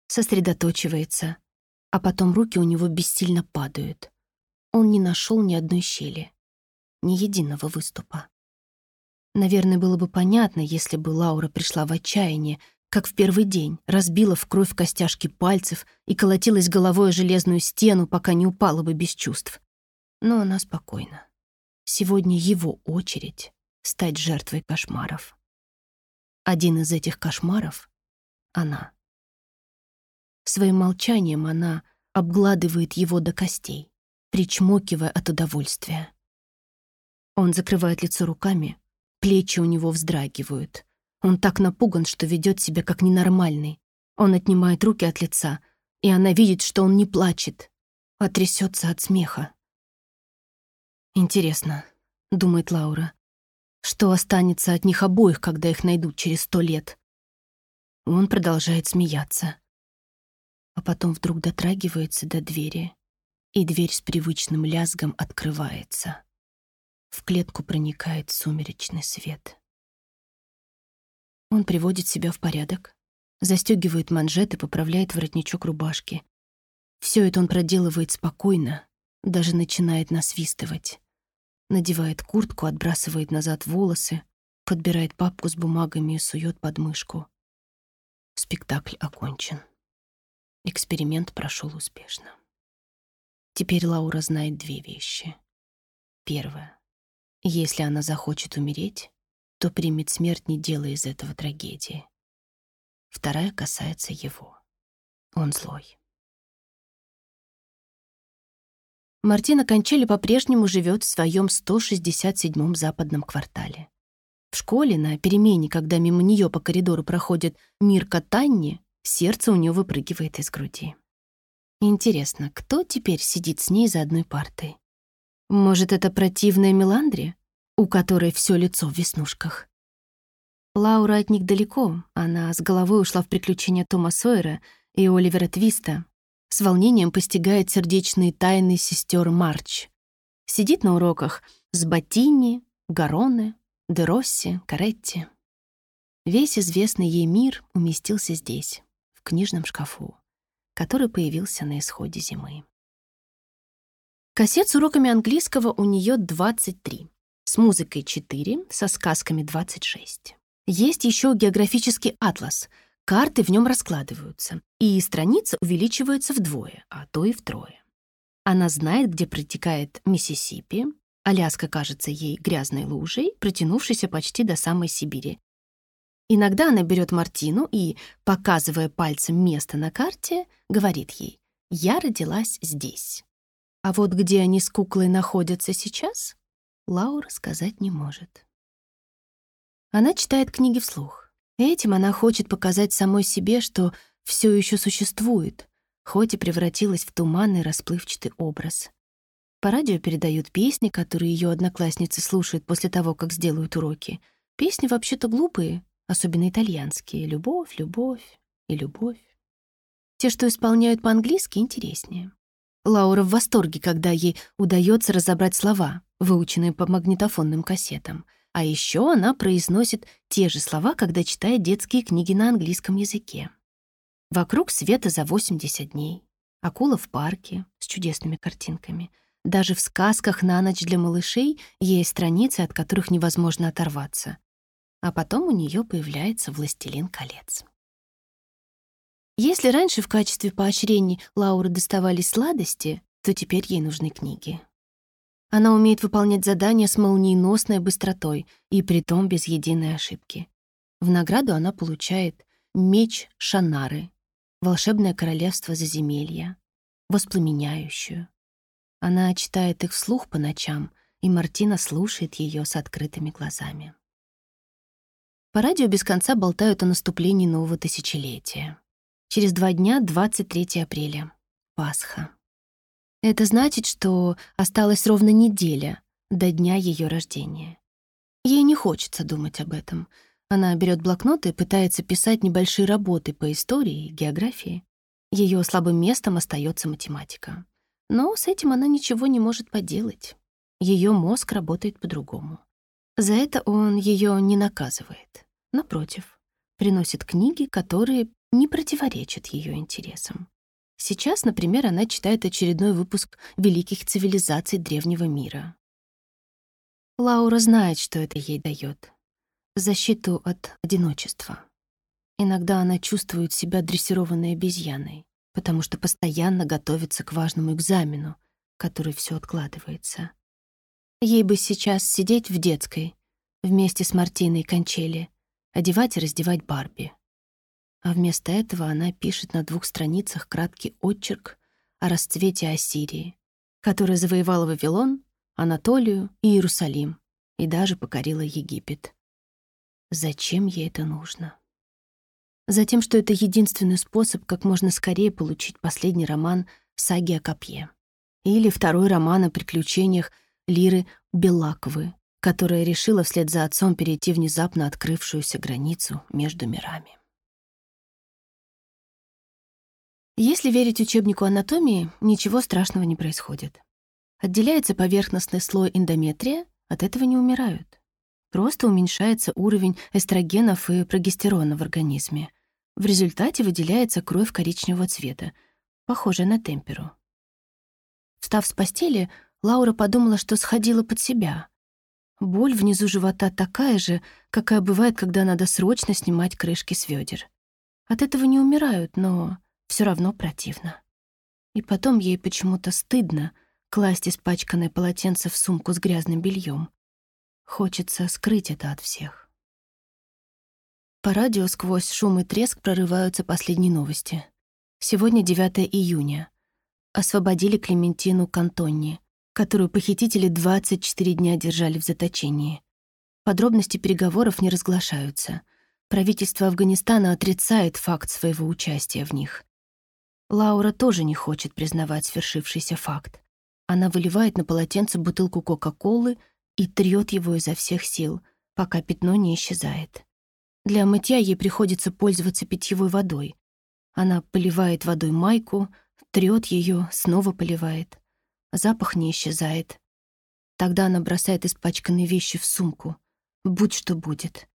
Сосредоточивается. А потом руки у него бессильно падают. Он не нашел ни одной щели, ни единого выступа. Наверное, было бы понятно, если бы Лаура пришла в отчаяние, как в первый день, разбила в кровь костяшки пальцев и колотилась головой о железную стену, пока не упала бы без чувств. Но она спокойна. Сегодня его очередь стать жертвой кошмаров. Один из этих кошмаров — она. Своим молчанием она обгладывает его до костей, причмокивая от удовольствия. Он закрывает лицо руками, плечи у него вздрагивают — он так напуган, что ведет себя как ненормальный. Он отнимает руки от лица, и она видит, что он не плачет, а трясется от смеха. «Интересно», — думает Лаура, — «что останется от них обоих, когда их найдут через сто лет?» Он продолжает смеяться. А потом вдруг дотрагивается до двери, и дверь с привычным лязгом открывается. В клетку проникает сумеречный свет. Он приводит себя в порядок, застегивает манжеты, поправляет воротничок рубашки. Все это он проделывает спокойно, даже начинает насвистывать. Надевает куртку, отбрасывает назад волосы, подбирает папку с бумагами и сует под мышку. Спектакль окончен. Эксперимент прошел успешно. Теперь Лаура знает две вещи. Первое. Если она захочет умереть, то примет смерть, не делая из этого трагедии. Вторая касается его. Он злой. Мартина Кончели по-прежнему живет в своем 167-м западном квартале. В школе на перемене, когда мимо нее по коридору проходит Мирка Танни, сердце у нее выпрыгивает из груди. Интересно, кто теперь сидит с ней за одной партой? Может, это противная Меландри? у которой все лицо в веснушках. Лаура от них далеко, она с головой ушла в приключения Тома Сойера и Оливера Твиста, с волнением постигает сердечные тайны сестер Марч. Сидит на уроках с Ботини, Гароны, Деросси, Каретти. Весь известный ей мир уместился здесь, в книжном шкафу, который появился на исходе зимы. Кассет с уроками английского у нее 23 с музыкой 4, со сказками 26. Есть еще географический атлас. Карты в нем раскладываются, и страница увеличивается вдвое, а то и втрое. Она знает, где протекает Миссисипи. Аляска кажется ей грязной лужей, протянувшейся почти до самой Сибири. Иногда она берет Мартину и, показывая пальцем место на карте, говорит ей «Я родилась здесь». А вот где они с куклой находятся сейчас, Лаура сказать не может. Она читает книги вслух. Этим она хочет показать самой себе, что все еще существует, хоть и превратилась в туманный расплывчатый образ. По радио передают песни, которые ее одноклассницы слушают после того, как сделают уроки. Песни вообще-то глупые, особенно итальянские. Любовь, любовь и любовь. Те, что исполняют по-английски, интереснее. Лаура в восторге, когда ей удается разобрать слова выученные по магнитофонным кассетам. А еще она произносит те же слова, когда читает детские книги на английском языке. «Вокруг света за 80 дней», «Акула в парке» с чудесными картинками. Даже в сказках на ночь для малышей есть страницы, от которых невозможно оторваться. А потом у нее появляется «Властелин колец». Если раньше в качестве поощрений Лауры доставались сладости, то теперь ей нужны книги. Она умеет выполнять задания с молниеносной быстротой и притом без единой ошибки. В награду она получает меч Шанары, волшебное королевство заземелья, воспламеняющую. Она читает их вслух по ночам, и Мартина слушает ее с открытыми глазами. По радио без конца болтают о наступлении нового тысячелетия. Через два дня, 23 апреля. Пасха. Это значит, что осталась ровно неделя до дня ее рождения. Ей не хочется думать об этом. Она берет блокнот и пытается писать небольшие работы по истории и географии. Ее слабым местом остается математика. Но с этим она ничего не может поделать. Ее мозг работает по-другому. За это он ее не наказывает. Напротив, приносит книги, которые не противоречат ее интересам. Сейчас, например, она читает очередной выпуск «Великих цивилизаций древнего мира». Лаура знает, что это ей даёт. Защиту от одиночества. Иногда она чувствует себя дрессированной обезьяной, потому что постоянно готовится к важному экзамену, который всё откладывается. Ей бы сейчас сидеть в детской, вместе с Мартиной Кончели, одевать и раздевать Барби. А вместо этого она пишет на двух страницах краткий отчерк о расцвете Ассирии, которая завоевала Вавилон, Анатолию и Иерусалим и даже покорила Египет. Зачем ей это нужно? Затем, что это единственный способ как можно скорее получить последний роман «Саги о копье» или второй роман о приключениях Лиры Белаковы, которая решила вслед за отцом перейти внезапно открывшуюся границу между мирами. Если верить учебнику анатомии, ничего страшного не происходит. Отделяется поверхностный слой эндометрия, от этого не умирают. Просто уменьшается уровень эстрогенов и прогестерона в организме. В результате выделяется кровь коричневого цвета, похожая на темперу. Встав с постели, Лаура подумала, что сходила под себя. Боль внизу живота такая же, какая бывает, когда надо срочно снимать крышки с ведер. От этого не умирают, но все равно противно. И потом ей почему-то стыдно класть испачканное полотенце в сумку с грязным бельем. Хочется скрыть это от всех. По радио сквозь шум и треск прорываются последние новости. Сегодня 9 июня. Освободили Клементину Кантонни, которую похитители 24 дня держали в заточении. Подробности переговоров не разглашаются. Правительство Афганистана отрицает факт своего участия в них. Лаура тоже не хочет признавать свершившийся факт. Она выливает на полотенце бутылку Кока-Колы и трёт его изо всех сил, пока пятно не исчезает. Для мытья ей приходится пользоваться питьевой водой. Она поливает водой майку, трёт её, снова поливает. Запах не исчезает. Тогда она бросает испачканные вещи в сумку. Будь что будет.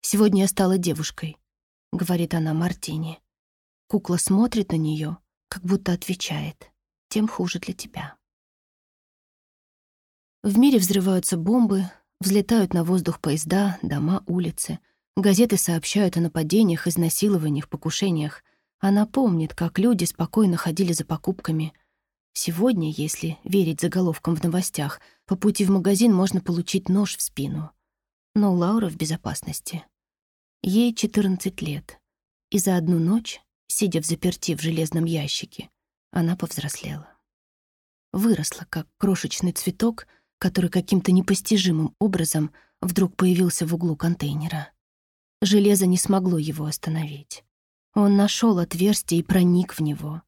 «Сегодня я стала девушкой», — говорит она Мартине. Кукла смотрит на нее, как будто отвечает. Тем хуже для тебя. В мире взрываются бомбы, взлетают на воздух поезда, дома, улицы. Газеты сообщают о нападениях, изнасилованиях, покушениях. Она помнит, как люди спокойно ходили за покупками. Сегодня, если верить заголовкам в новостях, по пути в магазин можно получить нож в спину. Но Лаура в безопасности. Ей 14 лет. И за одну ночь сидя в заперти в железном ящике, она повзрослела. Выросла, как крошечный цветок, который каким-то непостижимым образом вдруг появился в углу контейнера. Железо не смогло его остановить. Он нашел отверстие и проник в него.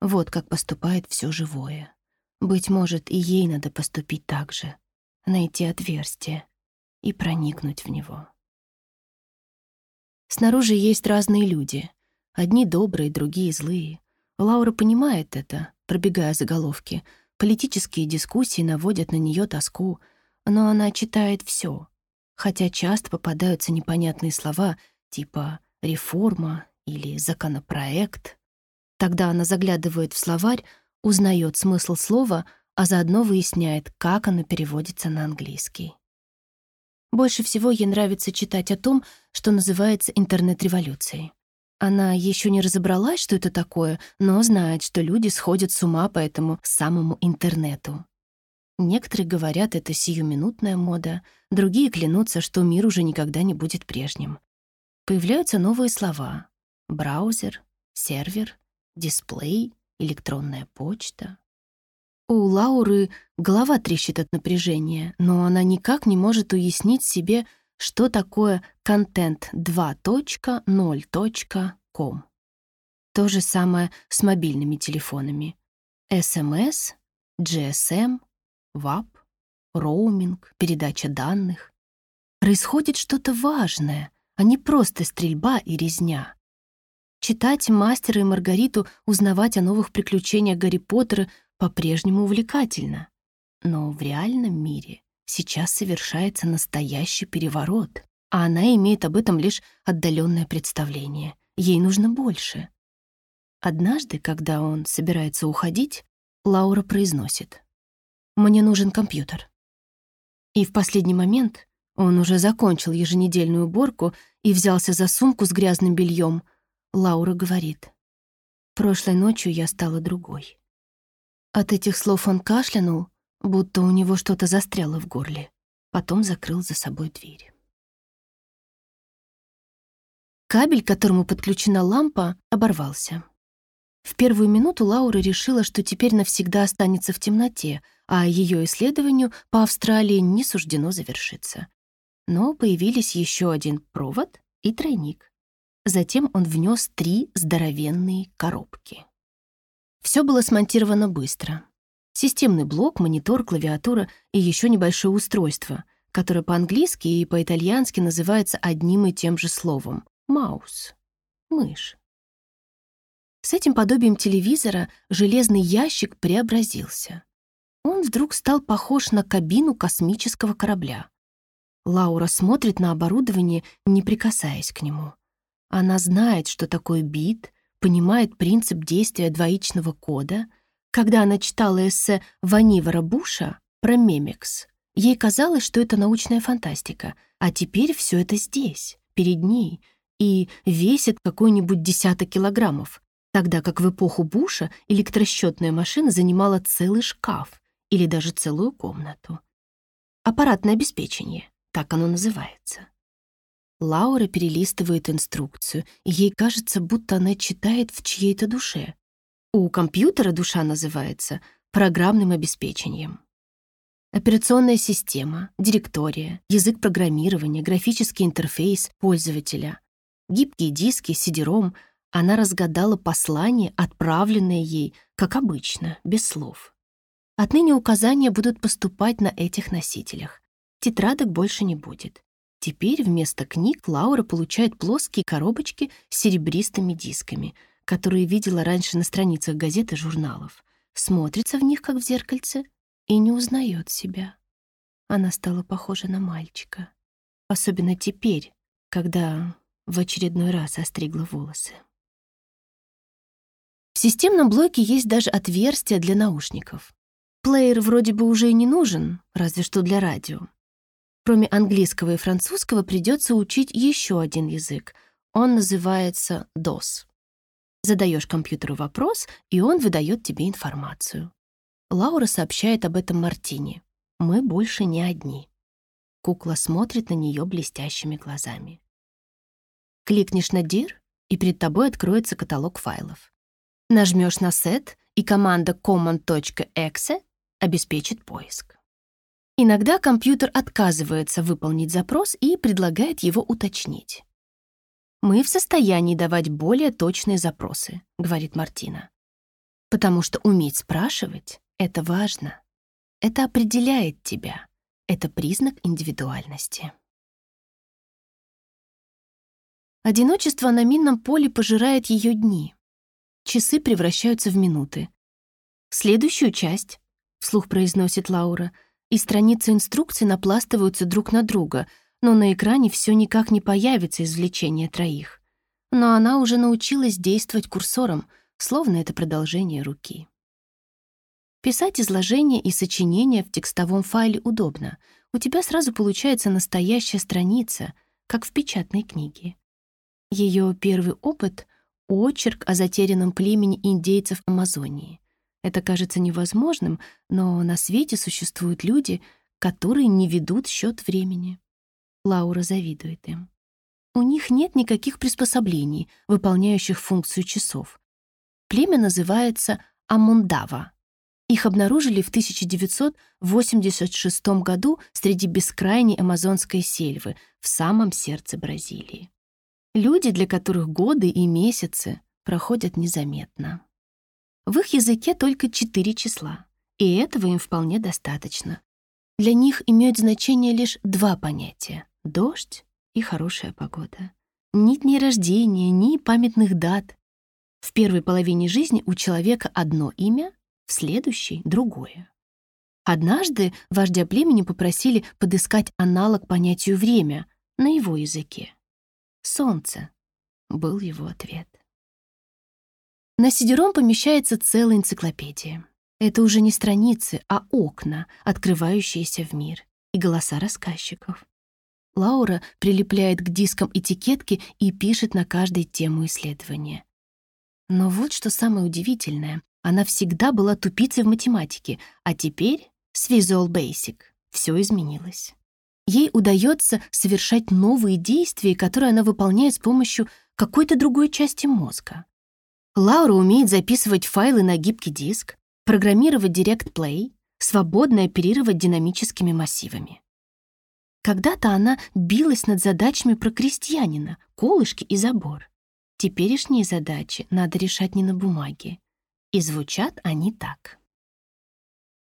Вот как поступает все живое. Быть может, и ей надо поступить так же. Найти отверстие и проникнуть в него. Снаружи есть разные люди — Одни добрые, другие злые. Лаура понимает это, пробегая заголовки. Политические дискуссии наводят на нее тоску, но она читает все, Хотя часто попадаются непонятные слова типа «реформа» или «законопроект». Тогда она заглядывает в словарь, узнает смысл слова, а заодно выясняет, как оно переводится на английский. Больше всего ей нравится читать о том, что называется интернет-революцией. Она еще не разобралась, что это такое, но знает, что люди сходят с ума по этому самому интернету. Некоторые говорят, это сиюминутная мода, другие клянутся, что мир уже никогда не будет прежним. Появляются новые слова — браузер, сервер, дисплей, электронная почта. У Лауры голова трещит от напряжения, но она никак не может уяснить себе, что такое контент 2.0.com. То же самое с мобильными телефонами. SMS, GSM, WAP, роуминг, передача данных. Происходит что-то важное, а не просто стрельба и резня. Читать «Мастера и Маргариту», узнавать о новых приключениях Гарри Поттера по-прежнему увлекательно. Но в реальном мире сейчас совершается настоящий переворот, а она имеет об этом лишь отдаленное представление. Ей нужно больше. Однажды, когда он собирается уходить, Лаура произносит «Мне нужен компьютер». И в последний момент он уже закончил еженедельную уборку и взялся за сумку с грязным бельем. Лаура говорит «Прошлой ночью я стала другой». От этих слов он кашлянул, будто у него что-то застряло в горле. Потом закрыл за собой дверь. Кабель, к которому подключена лампа, оборвался. В первую минуту Лаура решила, что теперь навсегда останется в темноте, а ее исследованию по Австралии не суждено завершиться. Но появились еще один провод и тройник. Затем он внес три здоровенные коробки. Все было смонтировано быстро. Системный блок, монитор, клавиатура и еще небольшое устройство, которое по-английски и по-итальянски называется одним и тем же словом — маус, мышь. С этим подобием телевизора железный ящик преобразился. Он вдруг стал похож на кабину космического корабля. Лаура смотрит на оборудование, не прикасаясь к нему. Она знает, что такое бит, понимает принцип действия двоичного кода — когда она читала эссе Ванивара Буша про мемикс, ей казалось, что это научная фантастика, а теперь все это здесь, перед ней, и весит какой-нибудь десяток килограммов, тогда как в эпоху Буша электросчетная машина занимала целый шкаф или даже целую комнату. Аппаратное обеспечение, так оно называется. Лаура перелистывает инструкцию, и ей кажется, будто она читает в чьей-то душе. У компьютера душа называется программным обеспечением. Операционная система, директория, язык программирования, графический интерфейс пользователя, гибкие диски, сидером — она разгадала послание, отправленное ей, как обычно, без слов. Отныне указания будут поступать на этих носителях. Тетрадок больше не будет. Теперь вместо книг Лаура получает плоские коробочки с серебристыми дисками — которые видела раньше на страницах газет и журналов, смотрится в них, как в зеркальце, и не узнает себя. Она стала похожа на мальчика. Особенно теперь, когда в очередной раз остригла волосы. В системном блоке есть даже отверстие для наушников. Плеер вроде бы уже и не нужен, разве что для радио. Кроме английского и французского придется учить еще один язык. Он называется DOS задаешь компьютеру вопрос, и он выдает тебе информацию. Лаура сообщает об этом Мартине. Мы больше не одни. Кукла смотрит на нее блестящими глазами. Кликнешь на «Дир», и перед тобой откроется каталог файлов. Нажмешь на «Set», и команда command.exe обеспечит поиск. Иногда компьютер отказывается выполнить запрос и предлагает его уточнить мы в состоянии давать более точные запросы, говорит Мартина. Потому что уметь спрашивать — это важно. Это определяет тебя. Это признак индивидуальности. Одиночество на минном поле пожирает ее дни. Часы превращаются в минуты. «Следующую часть», — вслух произносит Лаура, и страницы инструкции напластываются друг на друга — но на экране все никак не появится извлечение троих. Но она уже научилась действовать курсором, словно это продолжение руки. Писать изложение и сочинения в текстовом файле удобно. У тебя сразу получается настоящая страница, как в печатной книге. Ее первый опыт — очерк о затерянном племени индейцев Амазонии. Это кажется невозможным, но на свете существуют люди, которые не ведут счет времени. Лаура завидует им. У них нет никаких приспособлений, выполняющих функцию часов. Племя называется Амундава. Их обнаружили в 1986 году среди бескрайней амазонской сельвы, в самом сердце Бразилии. Люди, для которых годы и месяцы проходят незаметно. В их языке только четыре числа, и этого им вполне достаточно. Для них имеют значение лишь два понятия дождь и хорошая погода. Ни дней рождения, ни памятных дат. В первой половине жизни у человека одно имя, в следующей — другое. Однажды вождя племени попросили подыскать аналог понятию «время» на его языке. «Солнце», — был его ответ. На сидером помещается целая энциклопедия. Это уже не страницы, а окна, открывающиеся в мир, и голоса рассказчиков. Лаура прилепляет к дискам этикетки и пишет на каждой тему исследования. Но вот что самое удивительное. Она всегда была тупицей в математике, а теперь с Visual Basic все изменилось. Ей удается совершать новые действия, которые она выполняет с помощью какой-то другой части мозга. Лаура умеет записывать файлы на гибкий диск, программировать Direct Play, свободно оперировать динамическими массивами. Когда-то она билась над задачами про крестьянина, колышки и забор. Теперешние задачи надо решать не на бумаге. И звучат они так.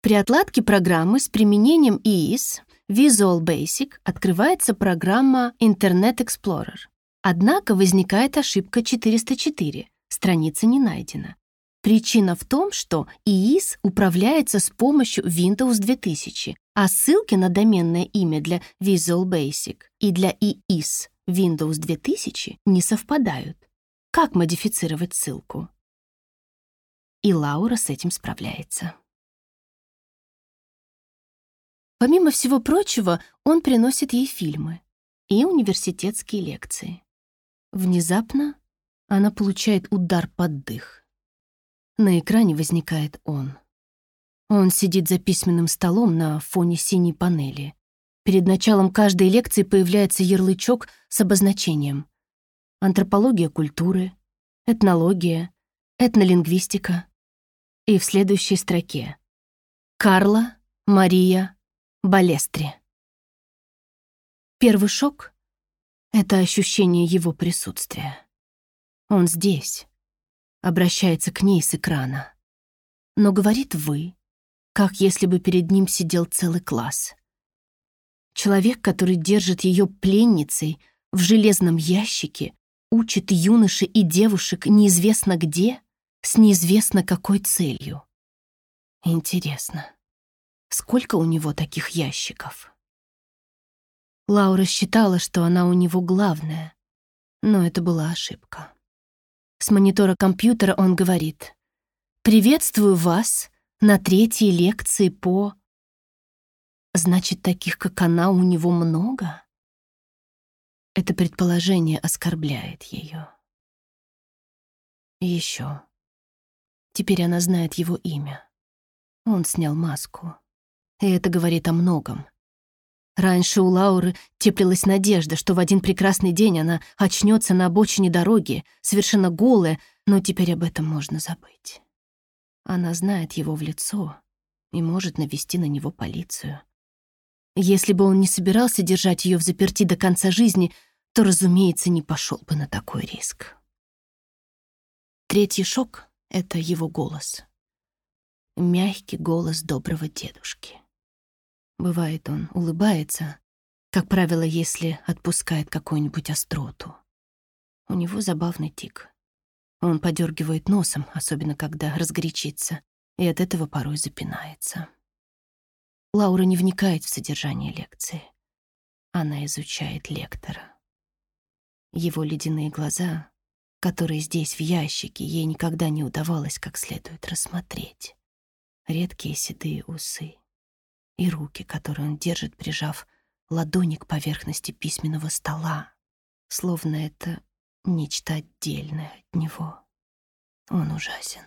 При отладке программы с применением EIS Visual Basic открывается программа Internet Explorer. Однако возникает ошибка 404, страница не найдена. Причина в том, что EIS управляется с помощью Windows 2000, а ссылки на доменное имя для Visual Basic и для EIS Windows 2000 не совпадают. Как модифицировать ссылку? И Лаура с этим справляется. Помимо всего прочего, он приносит ей фильмы и университетские лекции. Внезапно она получает удар под дых. На экране возникает он — он сидит за письменным столом на фоне синей панели. Перед началом каждой лекции появляется ярлычок с обозначением. Антропология культуры, этнология, этнолингвистика. И в следующей строке. Карла Мария Балестри. Первый шок — это ощущение его присутствия. Он здесь, обращается к ней с экрана. Но говорит «вы», как если бы перед ним сидел целый класс. Человек, который держит ее пленницей в железном ящике, учит юноши и девушек неизвестно где, с неизвестно какой целью. Интересно, сколько у него таких ящиков? Лаура считала, что она у него главная, но это была ошибка. С монитора компьютера он говорит «Приветствую вас, на третьей лекции по... Значит, таких, как она, у него много? Это предположение оскорбляет ее. еще. Теперь она знает его имя. Он снял маску. И это говорит о многом. Раньше у Лауры теплилась надежда, что в один прекрасный день она очнется на обочине дороги, совершенно голая, но теперь об этом можно забыть. Она знает его в лицо и может навести на него полицию. Если бы он не собирался держать ее в заперти до конца жизни, то, разумеется, не пошел бы на такой риск. Третий шок — это его голос. Мягкий голос доброго дедушки. Бывает, он улыбается, как правило, если отпускает какую-нибудь остроту. У него забавный тик. Он подергивает носом, особенно когда разгорячится, и от этого порой запинается. Лаура не вникает в содержание лекции. Она изучает лектора. Его ледяные глаза, которые здесь, в ящике, ей никогда не удавалось как следует рассмотреть. Редкие седые усы и руки, которые он держит, прижав ладони к поверхности письменного стола, словно это нечто отдельное от него. Он ужасен.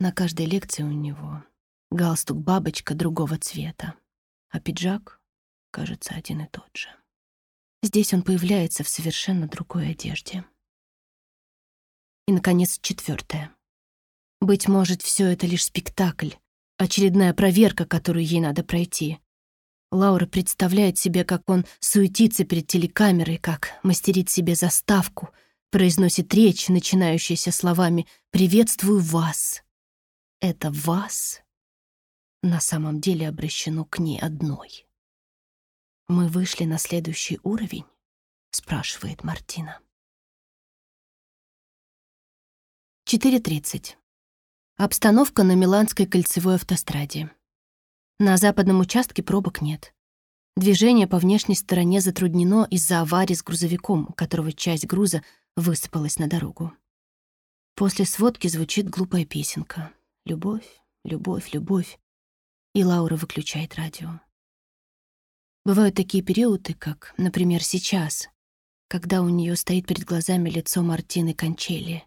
На каждой лекции у него галстук-бабочка другого цвета, а пиджак, кажется, один и тот же. Здесь он появляется в совершенно другой одежде. И, наконец, четвертое. Быть может, все это лишь спектакль, очередная Лаура представляет себе, как он суетится перед телекамерой, как мастерит себе заставку, произносит речь, начинающуюся словами «Приветствую вас». Это «вас» на самом деле обращено к ней одной. «Мы вышли на следующий уровень?» — спрашивает Мартина. 4.30. Обстановка на Миланской кольцевой автостраде. На западном участке пробок нет. Движение по внешней стороне затруднено из-за аварии с грузовиком, у которого часть груза высыпалась на дорогу. После сводки звучит глупая песенка. «Любовь, любовь, любовь». И Лаура выключает радио. Бывают такие периоды, как, например, сейчас, когда у нее стоит перед глазами лицо Мартины Кончели.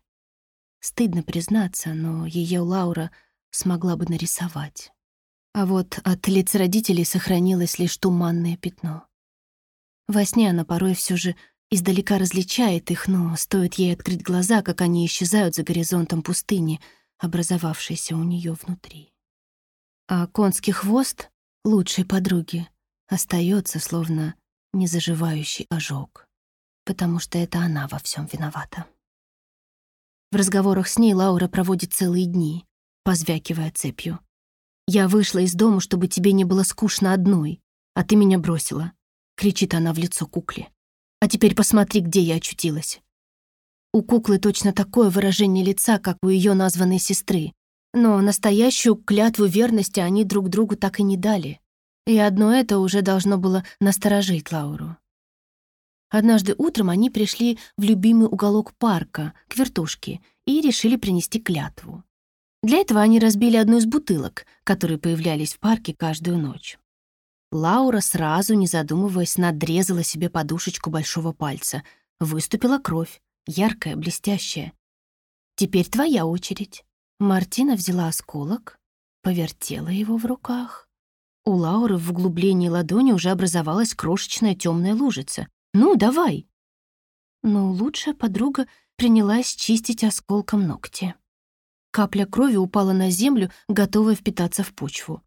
Стыдно признаться, но ее Лаура смогла бы нарисовать. А вот от лиц родителей сохранилось лишь туманное пятно. Во сне она порой все же издалека различает их, но стоит ей открыть глаза, как они исчезают за горизонтом пустыни, образовавшейся у нее внутри. А конский хвост лучшей подруги остается словно незаживающий ожог, потому что это она во всем виновата. В разговорах с ней Лаура проводит целые дни, позвякивая цепью — я вышла из дома, чтобы тебе не было скучно одной, а ты меня бросила», — кричит она в лицо кукле. «А теперь посмотри, где я очутилась». У куклы точно такое выражение лица, как у ее названной сестры, но настоящую клятву верности они друг другу так и не дали. И одно это уже должно было насторожить Лауру. Однажды утром они пришли в любимый уголок парка, к вертушке, и решили принести клятву. Для этого они разбили одну из бутылок, которые появлялись в парке каждую ночь. Лаура сразу, не задумываясь, надрезала себе подушечку большого пальца. Выступила кровь, яркая, блестящая. «Теперь твоя очередь». Мартина взяла осколок, повертела его в руках. У Лауры в углублении ладони уже образовалась крошечная темная лужица. «Ну, давай!» Но лучшая подруга принялась чистить осколком ногти. Капля крови упала на землю, готовая впитаться в почву.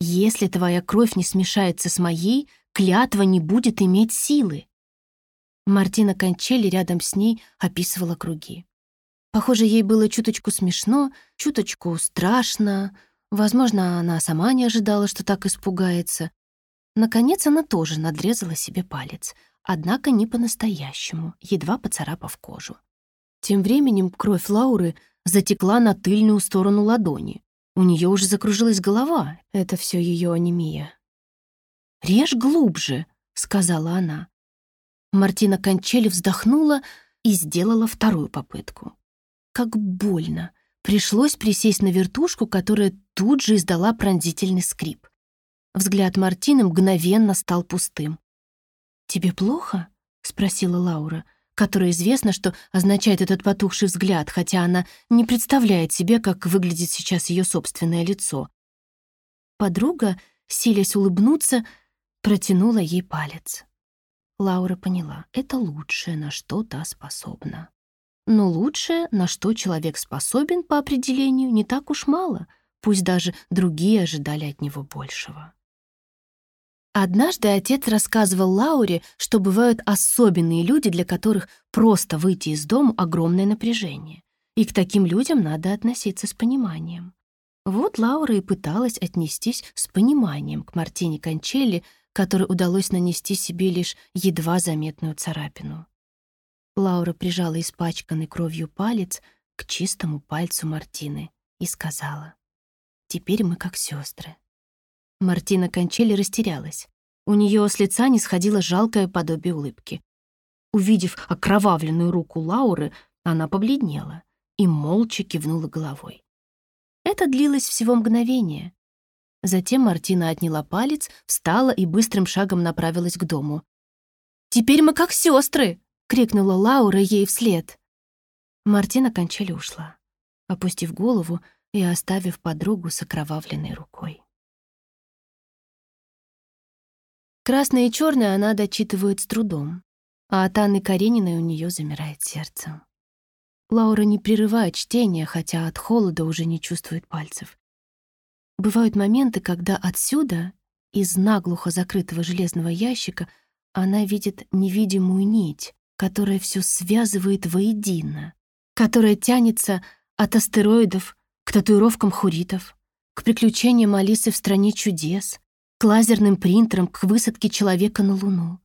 «Если твоя кровь не смешается с моей, клятва не будет иметь силы». Мартина Кончелли рядом с ней описывала круги. Похоже, ей было чуточку смешно, чуточку страшно. Возможно, она сама не ожидала, что так испугается. Наконец, она тоже надрезала себе палец, однако не по-настоящему, едва поцарапав кожу. Тем временем кровь Лауры затекла на тыльную сторону ладони. У нее уже закружилась голова. Это все ее анемия. «Режь глубже», — сказала она. Мартина Кончели вздохнула и сделала вторую попытку. Как больно. Пришлось присесть на вертушку, которая тут же издала пронзительный скрип. Взгляд Мартины мгновенно стал пустым. «Тебе плохо?» — спросила Лаура которое известно, что означает этот потухший взгляд, хотя она не представляет себе, как выглядит сейчас ее собственное лицо. Подруга, силясь улыбнуться, протянула ей палец. Лаура поняла, это лучшее, на что та способна. Но лучшее, на что человек способен по определению, не так уж мало, пусть даже другие ожидали от него большего. Однажды отец рассказывал Лауре, что бывают особенные люди, для которых просто выйти из дома — огромное напряжение. И к таким людям надо относиться с пониманием. Вот Лаура и пыталась отнестись с пониманием к Мартине Кончелли, которой удалось нанести себе лишь едва заметную царапину. Лаура прижала испачканный кровью палец к чистому пальцу Мартины и сказала, «Теперь мы как сестры. Мартина Кончели растерялась. У нее с лица не сходило жалкое подобие улыбки. Увидев окровавленную руку Лауры, она побледнела и молча кивнула головой. Это длилось всего мгновение. Затем Мартина отняла палец, встала и быстрым шагом направилась к дому. «Теперь мы как сестры! крикнула Лаура ей вслед. Мартина Кончели ушла, опустив голову и оставив подругу с окровавленной рукой. Красное и черное она дочитывает с трудом, а от Анны Карениной у нее замирает сердце. Лаура не прерывает чтение, хотя от холода уже не чувствует пальцев. Бывают моменты, когда отсюда, из наглухо закрытого железного ящика, она видит невидимую нить, которая все связывает воедино, которая тянется от астероидов к татуировкам хуритов, к приключениям Алисы в стране чудес, лазерным принтером к высадке человека на Луну.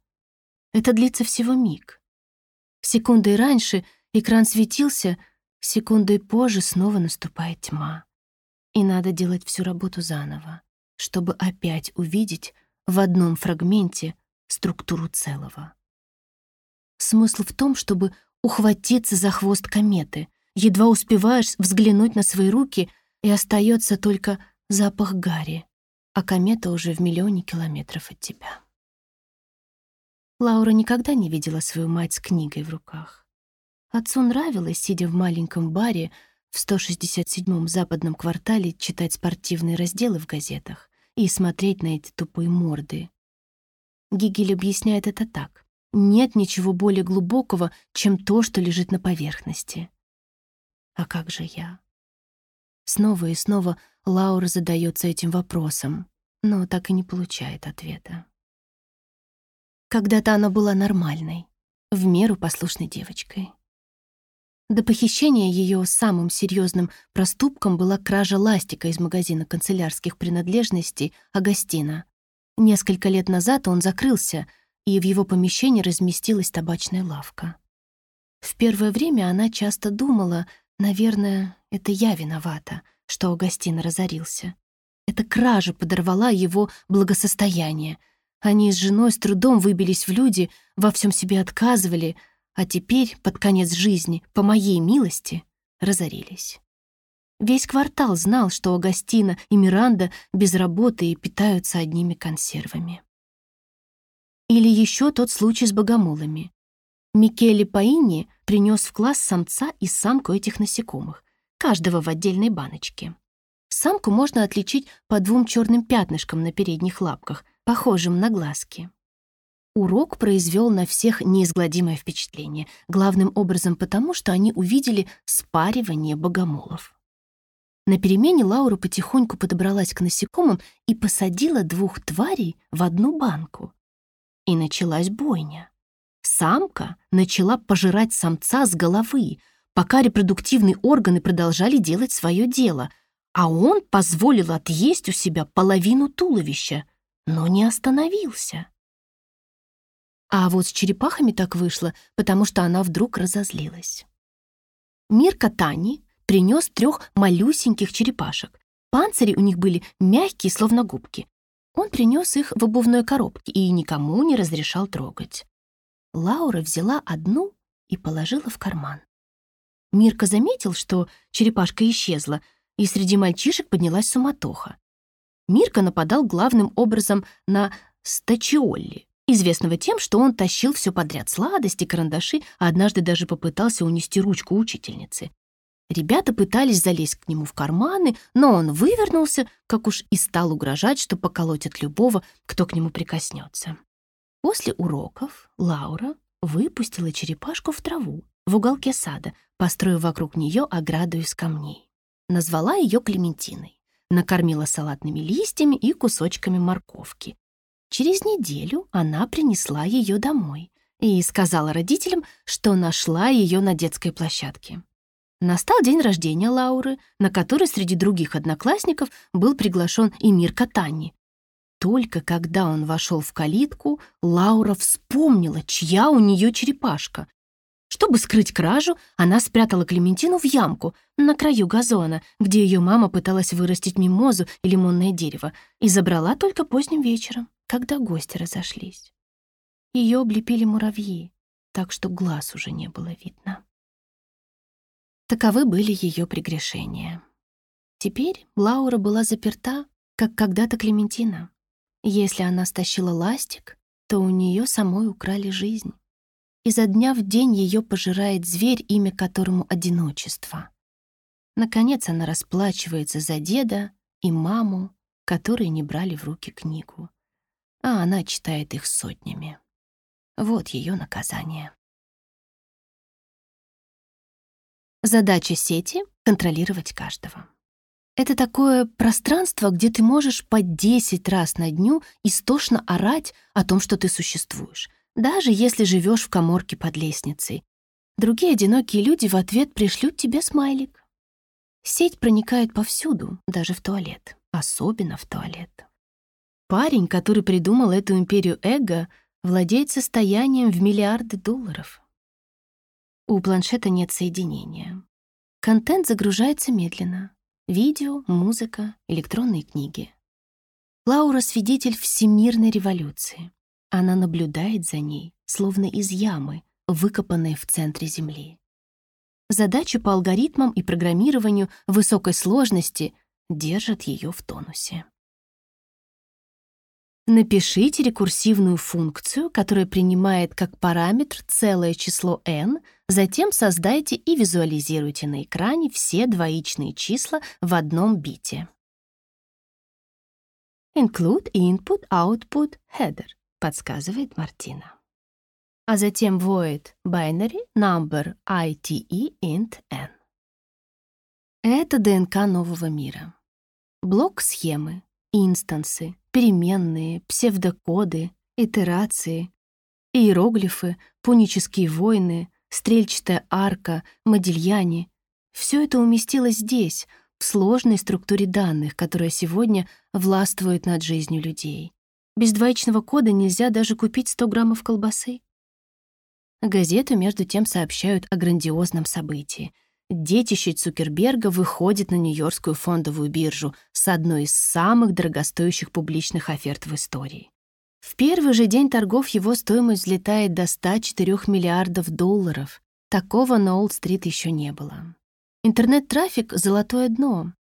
Это длится всего миг. Секундой раньше экран светился, секундой позже снова наступает тьма. И надо делать всю работу заново, чтобы опять увидеть в одном фрагменте структуру целого. Смысл в том, чтобы ухватиться за хвост кометы. Едва успеваешь взглянуть на свои руки, и остается только запах гари — а комета уже в миллионе километров от тебя. Лаура никогда не видела свою мать с книгой в руках. Отцу нравилось, сидя в маленьком баре в 167-м западном квартале, читать спортивные разделы в газетах и смотреть на эти тупые морды. Гигель объясняет это так. Нет ничего более глубокого, чем то, что лежит на поверхности. А как же я? Лаура задается этим вопросом, но так и не получает ответа. Когда-то она была нормальной, в меру послушной девочкой. До похищения ее самым серьезным проступком была кража ластика из магазина канцелярских принадлежностей Агастина. Несколько лет назад он закрылся, и в его помещении разместилась табачная лавка. В первое время она часто думала, наверное, это я виновата — что Агастин разорился. Эта кража подорвала его благосостояние. Они с женой с трудом выбились в люди, во всем себе отказывали, а теперь, под конец жизни, по моей милости, разорились. Весь квартал знал, что Агастина и Миранда без работы и питаются одними консервами. Или еще тот случай с богомолами. Микеле Паини принес в класс самца и самку этих насекомых каждого в отдельной баночке. Самку можно отличить по двум черным пятнышкам на передних лапках, похожим на глазки. Урок произвел на всех неизгладимое впечатление, главным образом потому, что они увидели спаривание богомолов. На перемене Лаура потихоньку подобралась к насекомым и посадила двух тварей в одну банку. И началась бойня. Самка начала пожирать самца с головы, пока репродуктивные органы продолжали делать свое дело, а он позволил отъесть у себя половину туловища, но не остановился. А вот с черепахами так вышло, потому что она вдруг разозлилась. Мирка Тани принес трех малюсеньких черепашек. Панцири у них были мягкие, словно губки. Он принес их в обувной коробке и никому не разрешал трогать. Лаура взяла одну и положила в карман. Мирка заметил, что черепашка исчезла, и среди мальчишек поднялась суматоха. Мирка нападал главным образом на Стачиолли, известного тем, что он тащил все подряд, сладости, карандаши, а однажды даже попытался унести ручку учительницы. Ребята пытались залезть к нему в карманы, но он вывернулся, как уж и стал угрожать, что поколотят любого, кто к нему прикоснется. После уроков Лаура, выпустила черепашку в траву, в уголке сада, построив вокруг нее ограду из камней. Назвала ее Клементиной, накормила салатными листьями и кусочками морковки. Через неделю она принесла ее домой и сказала родителям, что нашла ее на детской площадке. Настал день рождения Лауры, на который среди других одноклассников был приглашен и Мир Катани, только когда он вошел в калитку, Лаура вспомнила, чья у нее черепашка. Чтобы скрыть кражу, она спрятала Клементину в ямку на краю газона, где ее мама пыталась вырастить мимозу и лимонное дерево, и забрала только поздним вечером, когда гости разошлись. Ее облепили муравьи, так что глаз уже не было видно. Таковы были ее прегрешения. Теперь Лаура была заперта, как когда-то Клементина, если она стащила ластик, то у нее самой украли жизнь. Изо дня в день ее пожирает зверь, имя которому одиночество. Наконец она расплачивается за деда и маму, которые не брали в руки книгу. А она читает их сотнями. Вот ее наказание. Задача сети — контролировать каждого. Это такое пространство, где ты можешь по 10 раз на дню истошно орать о том, что ты существуешь, даже если живешь в коморке под лестницей. Другие одинокие люди в ответ пришлют тебе смайлик. Сеть проникает повсюду, даже в туалет, особенно в туалет. Парень, который придумал эту империю эго, владеет состоянием в миллиарды долларов. У планшета нет соединения. Контент загружается медленно. Видео, музыка, электронные книги. Лаура — свидетель всемирной революции. Она наблюдает за ней, словно из ямы, выкопанной в центре Земли. Задачи по алгоритмам и программированию высокой сложности держат ее в тонусе. Напишите рекурсивную функцию, которая принимает как параметр целое число n — Затем создайте и визуализируйте на экране все двоичные числа в одном бите. Include input, output, header, подсказывает Мартина. А затем void binary number ite int n. Это ДНК нового мира. Блок схемы, инстансы, переменные, псевдокоды, итерации, иероглифы, пунические войны — стрельчатая арка, модильяне. Все это уместилось здесь, в сложной структуре данных, которая сегодня властвует над жизнью людей. Без двоичного кода нельзя даже купить 100 граммов колбасы. Газеты, между тем, сообщают о грандиозном событии. Детище Цукерберга выходит на Нью-Йоркскую фондовую биржу с одной из самых дорогостоящих публичных оферт в истории. В первый же день торгов его стоимость взлетает до 104 миллиардов долларов. Такого на Олд-стрит еще не было. Интернет-трафик — золотое дно.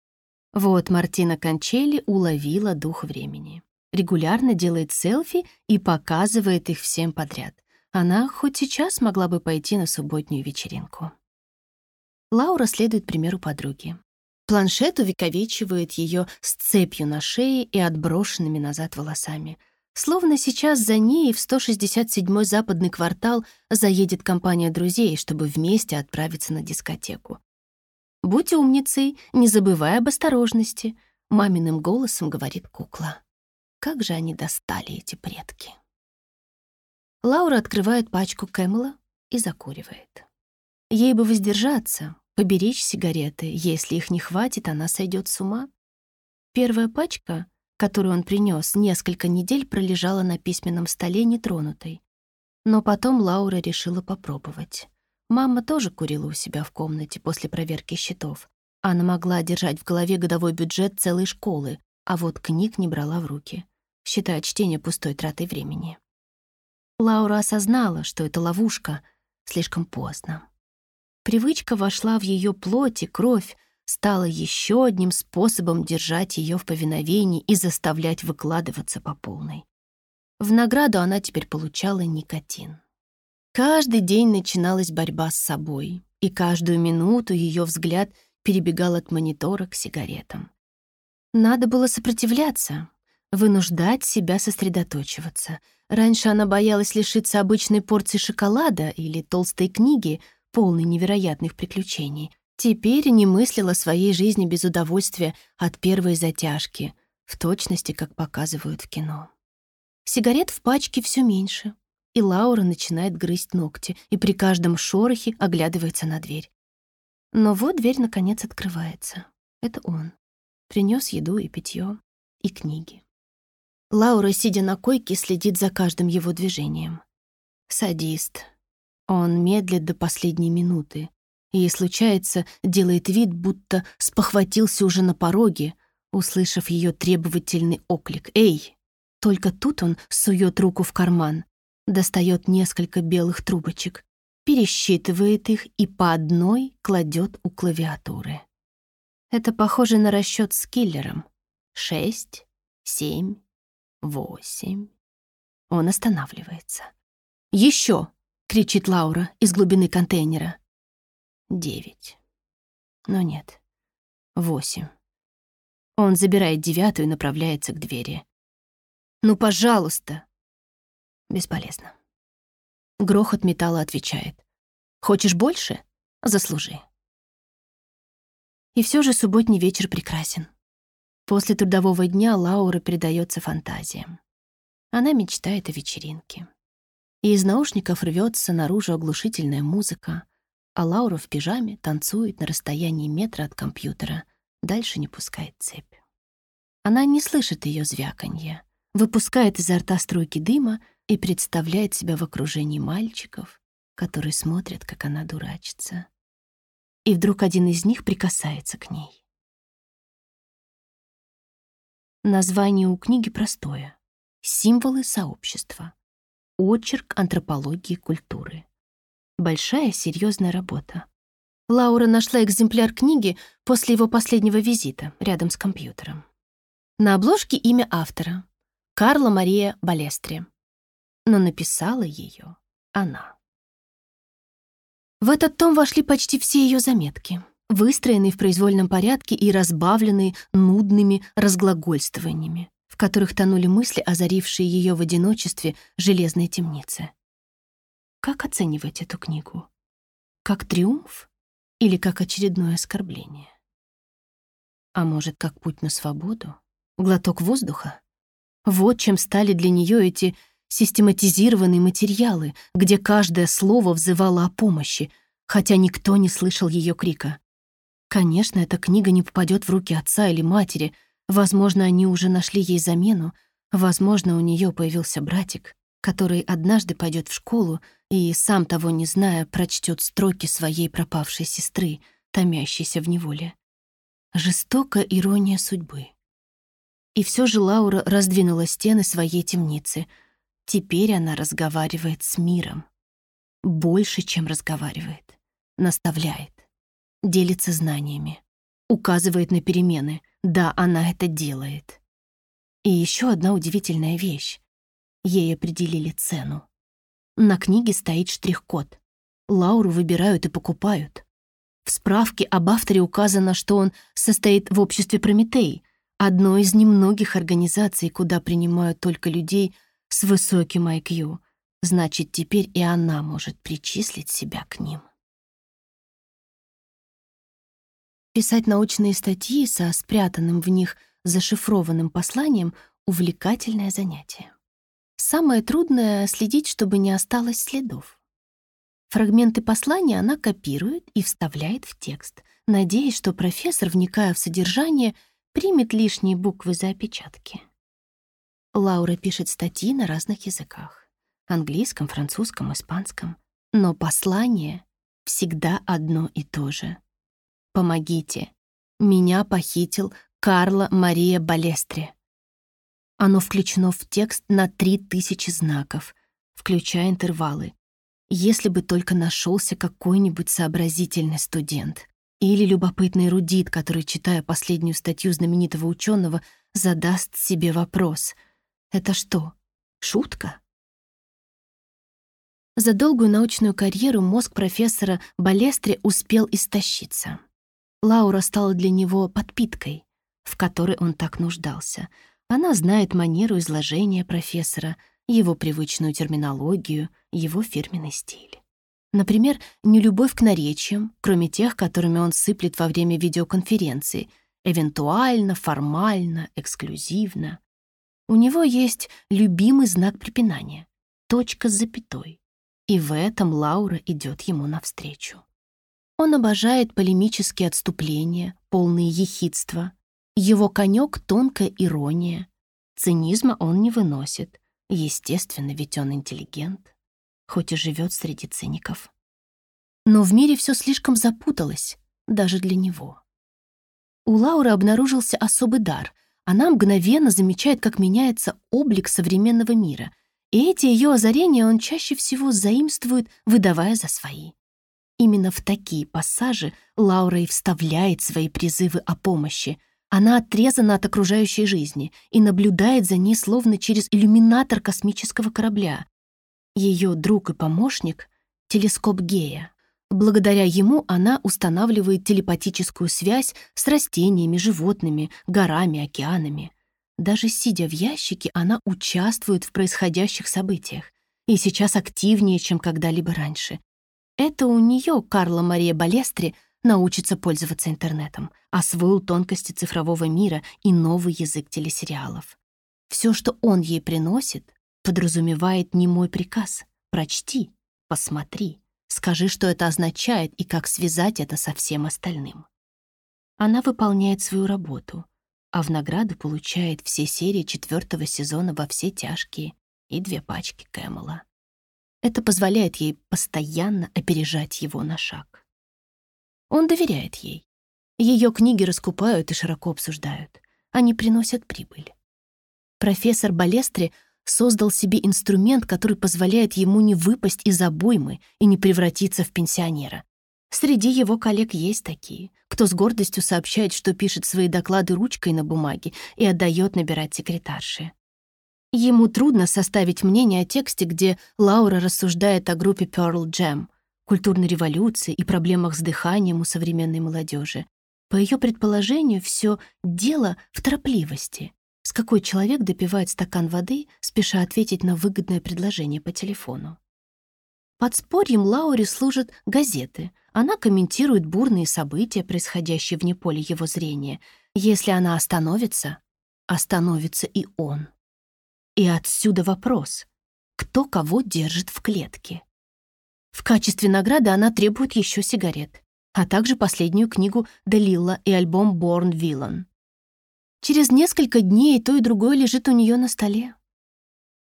Вот Мартина Кончели уловила дух времени. Регулярно делает селфи и показывает их всем подряд. Она хоть сейчас могла бы пойти на субботнюю вечеринку. Лаура следует примеру подруги. Планшет увековечивает ее с цепью на шее и отброшенными назад волосами — Словно сейчас за ней в 167-й западный квартал заедет компания друзей, чтобы вместе отправиться на дискотеку. «Будь умницей, не забывай об осторожности», — маминым голосом говорит кукла. Как же они достали эти предки. Лаура открывает пачку Кэмела и закуривает. Ей бы воздержаться, поберечь сигареты. Если их не хватит, она сойдет с ума. Первая пачка — которую он принес, несколько недель пролежала на письменном столе нетронутой. Но потом Лаура решила попробовать. Мама тоже курила у себя в комнате после проверки счетов. Она могла держать в голове годовой бюджет целой школы, а вот книг не брала в руки, считая чтение пустой тратой времени. Лаура осознала, что это ловушка, слишком поздно. Привычка вошла в ее плоть и кровь, стало еще одним способом держать ее в повиновении и заставлять выкладываться по полной. В награду она теперь получала никотин. Каждый день начиналась борьба с собой, и каждую минуту ее взгляд перебегал от монитора к сигаретам. Надо было сопротивляться, вынуждать себя сосредоточиваться. Раньше она боялась лишиться обычной порции шоколада или толстой книги, полной невероятных приключений, Теперь не мыслила своей жизни без удовольствия от первой затяжки, в точности, как показывают в кино. Сигарет в пачке все меньше, и Лаура начинает грызть ногти и при каждом шорохе оглядывается на дверь. Но вот дверь, наконец, открывается. Это он. Принес еду и питье, и книги. Лаура, сидя на койке, следит за каждым его движением. Садист. Он медлит до последней минуты, и, случается, делает вид, будто спохватился уже на пороге, услышав ее требовательный оклик «Эй!». Только тут он сует руку в карман, достает несколько белых трубочек, пересчитывает их и по одной кладет у клавиатуры. Это похоже на расчет с киллером. Шесть, семь, восемь. Он останавливается. «Еще!» — кричит Лаура из глубины контейнера девять. Но нет, восемь. Он забирает девятую и направляется к двери. «Ну, пожалуйста!» Бесполезно. Грохот металла отвечает. «Хочешь больше? Заслужи». И все же субботний вечер прекрасен. После трудового дня Лаура предается фантазиям. Она мечтает о вечеринке. И из наушников рвется наружу оглушительная музыка — а Лаура в пижаме танцует на расстоянии метра от компьютера. Дальше не пускает цепь. Она не слышит ее звяканье, выпускает изо рта струйки дыма и представляет себя в окружении мальчиков, которые смотрят, как она дурачится. И вдруг один из них прикасается к ней. Название у книги простое. Символы сообщества. Очерк антропологии культуры. Большая серьезная работа. Лаура нашла экземпляр книги после его последнего визита рядом с компьютером. На обложке имя автора — Карла Мария Балестри. Но написала ее она. В этот том вошли почти все ее заметки, выстроенные в произвольном порядке и разбавленные нудными разглагольствованиями, в которых тонули мысли, озарившие ее в одиночестве железной темницы как оценивать эту книгу? Как триумф или как очередное оскорбление? А может, как путь на свободу? Глоток воздуха? Вот чем стали для нее эти систематизированные материалы, где каждое слово взывало о помощи, хотя никто не слышал ее крика. Конечно, эта книга не попадет в руки отца или матери, возможно, они уже нашли ей замену, возможно, у нее появился братик, который однажды пойдет в школу, и, сам того не зная, прочтет строки своей пропавшей сестры, томящейся в неволе. Жестока ирония судьбы. И все же Лаура раздвинула стены своей темницы. Теперь она разговаривает с миром. Больше, чем разговаривает. Наставляет. Делится знаниями. Указывает на перемены. Да, она это делает. И еще одна удивительная вещь. Ей определили цену. На книге стоит штрих-код. Лауру выбирают и покупают. В справке об авторе указано, что он состоит в обществе Прометей, одной из немногих организаций, куда принимают только людей с высоким IQ. Значит, теперь и она может причислить себя к ним. Писать научные статьи со спрятанным в них зашифрованным посланием — увлекательное занятие. Самое трудное — следить, чтобы не осталось следов. Фрагменты послания она копирует и вставляет в текст, надеясь, что профессор, вникая в содержание, примет лишние буквы за опечатки. Лаура пишет статьи на разных языках — английском, французском, испанском. Но послание всегда одно и то же. «Помогите. Меня похитил Карло Мария Балестри. Оно включено в текст на 3000 знаков, включая интервалы. Если бы только нашелся какой-нибудь сообразительный студент. Или любопытный рудит, который, читая последнюю статью знаменитого ученого, задаст себе вопрос. Это что, шутка? За долгую научную карьеру мозг профессора Балестре успел истощиться. Лаура стала для него подпиткой, в которой он так нуждался — она знает манеру изложения профессора, его привычную терминологию, его фирменный стиль. Например, нелюбовь к наречиям, кроме тех, которыми он сыплет во время видеоконференции, эвентуально, формально, эксклюзивно. У него есть любимый знак препинания — точка с запятой. И в этом Лаура идет ему навстречу. Он обожает полемические отступления, полные ехидства, его конек тонкая ирония. Цинизма он не выносит. Естественно, ведь он интеллигент, хоть и живет среди циников. Но в мире все слишком запуталось, даже для него. У Лауры обнаружился особый дар. Она мгновенно замечает, как меняется облик современного мира, и эти ее озарения он чаще всего заимствует, выдавая за свои. Именно в такие пассажи Лаура и вставляет свои призывы о помощи — она отрезана от окружающей жизни и наблюдает за ней словно через иллюминатор космического корабля. Ее друг и помощник — телескоп Гея. Благодаря ему она устанавливает телепатическую связь с растениями, животными, горами, океанами. Даже сидя в ящике, она участвует в происходящих событиях. И сейчас активнее, чем когда-либо раньше. Это у нее Карла Мария Балестри — научится пользоваться интернетом, освоил тонкости цифрового мира и новый язык телесериалов. Все, что он ей приносит, подразумевает не мой приказ «прочти, посмотри, скажи, что это означает и как связать это со всем остальным». Она выполняет свою работу, а в награду получает все серии четвертого сезона «Во все тяжкие» и две пачки Кэмела. Это позволяет ей постоянно опережать его на шаг. Он доверяет ей. Ее книги раскупают и широко обсуждают. Они приносят прибыль. Профессор Балестри создал себе инструмент, который позволяет ему не выпасть из обоймы и не превратиться в пенсионера. Среди его коллег есть такие, кто с гордостью сообщает, что пишет свои доклады ручкой на бумаге и отдает набирать секретарши. Ему трудно составить мнение о тексте, где Лаура рассуждает о группе Pearl Jam — культурной революции и проблемах с дыханием у современной молодежи. По ее предположению, все дело в торопливости, с какой человек допивает стакан воды, спеша ответить на выгодное предложение по телефону. под Подспорьем Лауре служат газеты. Она комментирует бурные события, происходящие вне поля его зрения. Если она остановится, остановится и он. И отсюда вопрос, кто кого держит в клетке? В качестве награды она требует еще сигарет, а также последнюю книгу Делила и альбом «Борн Виллан». Через несколько дней то и другое лежит у нее на столе.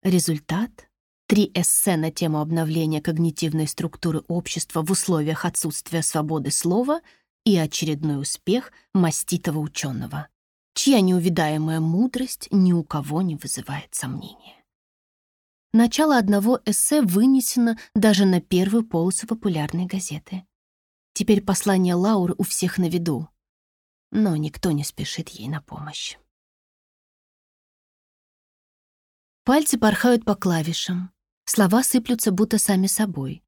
Результат — три эссе на тему обновления когнитивной структуры общества в условиях отсутствия свободы слова и очередной успех маститого ученого, чья неувидаемая мудрость ни у кого не вызывает сомнения начало одного эссе вынесено даже на первую полосу популярной газеты. Теперь послание Лауры у всех на виду. Но никто не спешит ей на помощь. Пальцы порхают по клавишам. Слова сыплются будто сами собой.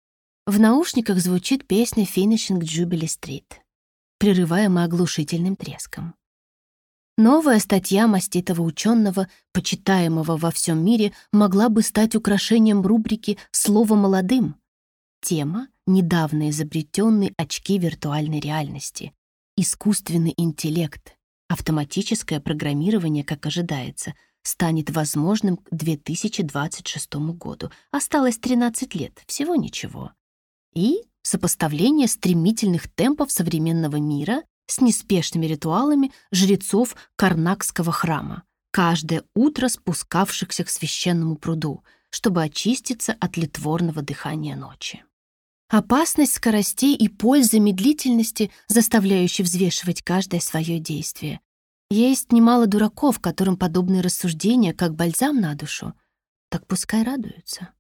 В наушниках звучит песня «Finishing Jubilee Street», прерываемая оглушительным треском. Новая статья маститого ученого, почитаемого во всем мире, могла бы стать украшением рубрики «Слово молодым». Тема — недавно изобретенные очки виртуальной реальности, искусственный интеллект, автоматическое программирование, как ожидается, станет возможным к 2026 году. Осталось 13 лет, всего ничего. И сопоставление стремительных темпов современного мира с неспешными ритуалами жрецов Карнакского храма, каждое утро спускавшихся к священному пруду, чтобы очиститься от литворного дыхания ночи. Опасность скоростей и польза медлительности, заставляющей взвешивать каждое свое действие. Есть немало дураков, которым подобные рассуждения как бальзам на душу. Так пускай радуются.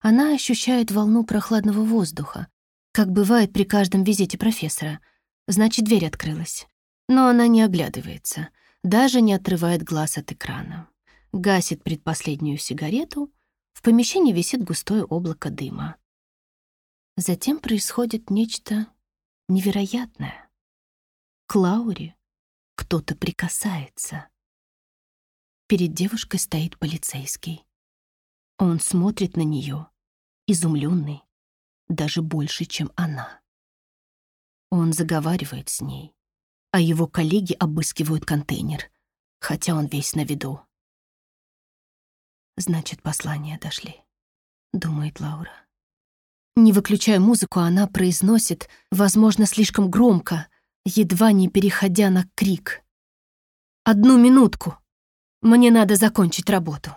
Она ощущает волну прохладного воздуха, как бывает при каждом визите профессора — Значит, дверь открылась. Но она не оглядывается, даже не отрывает глаз от экрана. Гасит предпоследнюю сигарету. В помещении висит густое облако дыма. Затем происходит нечто невероятное. К Лауре кто-то прикасается. Перед девушкой стоит полицейский. Он смотрит на нее, изумленный, даже больше, чем она. Он заговаривает с ней. А его коллеги обыскивают контейнер, хотя он весь на виду. «Значит, послания дошли», — думает Лаура. Не выключая музыку, она произносит, возможно, слишком громко, едва не переходя на крик. «Одну минутку! Мне надо закончить работу!»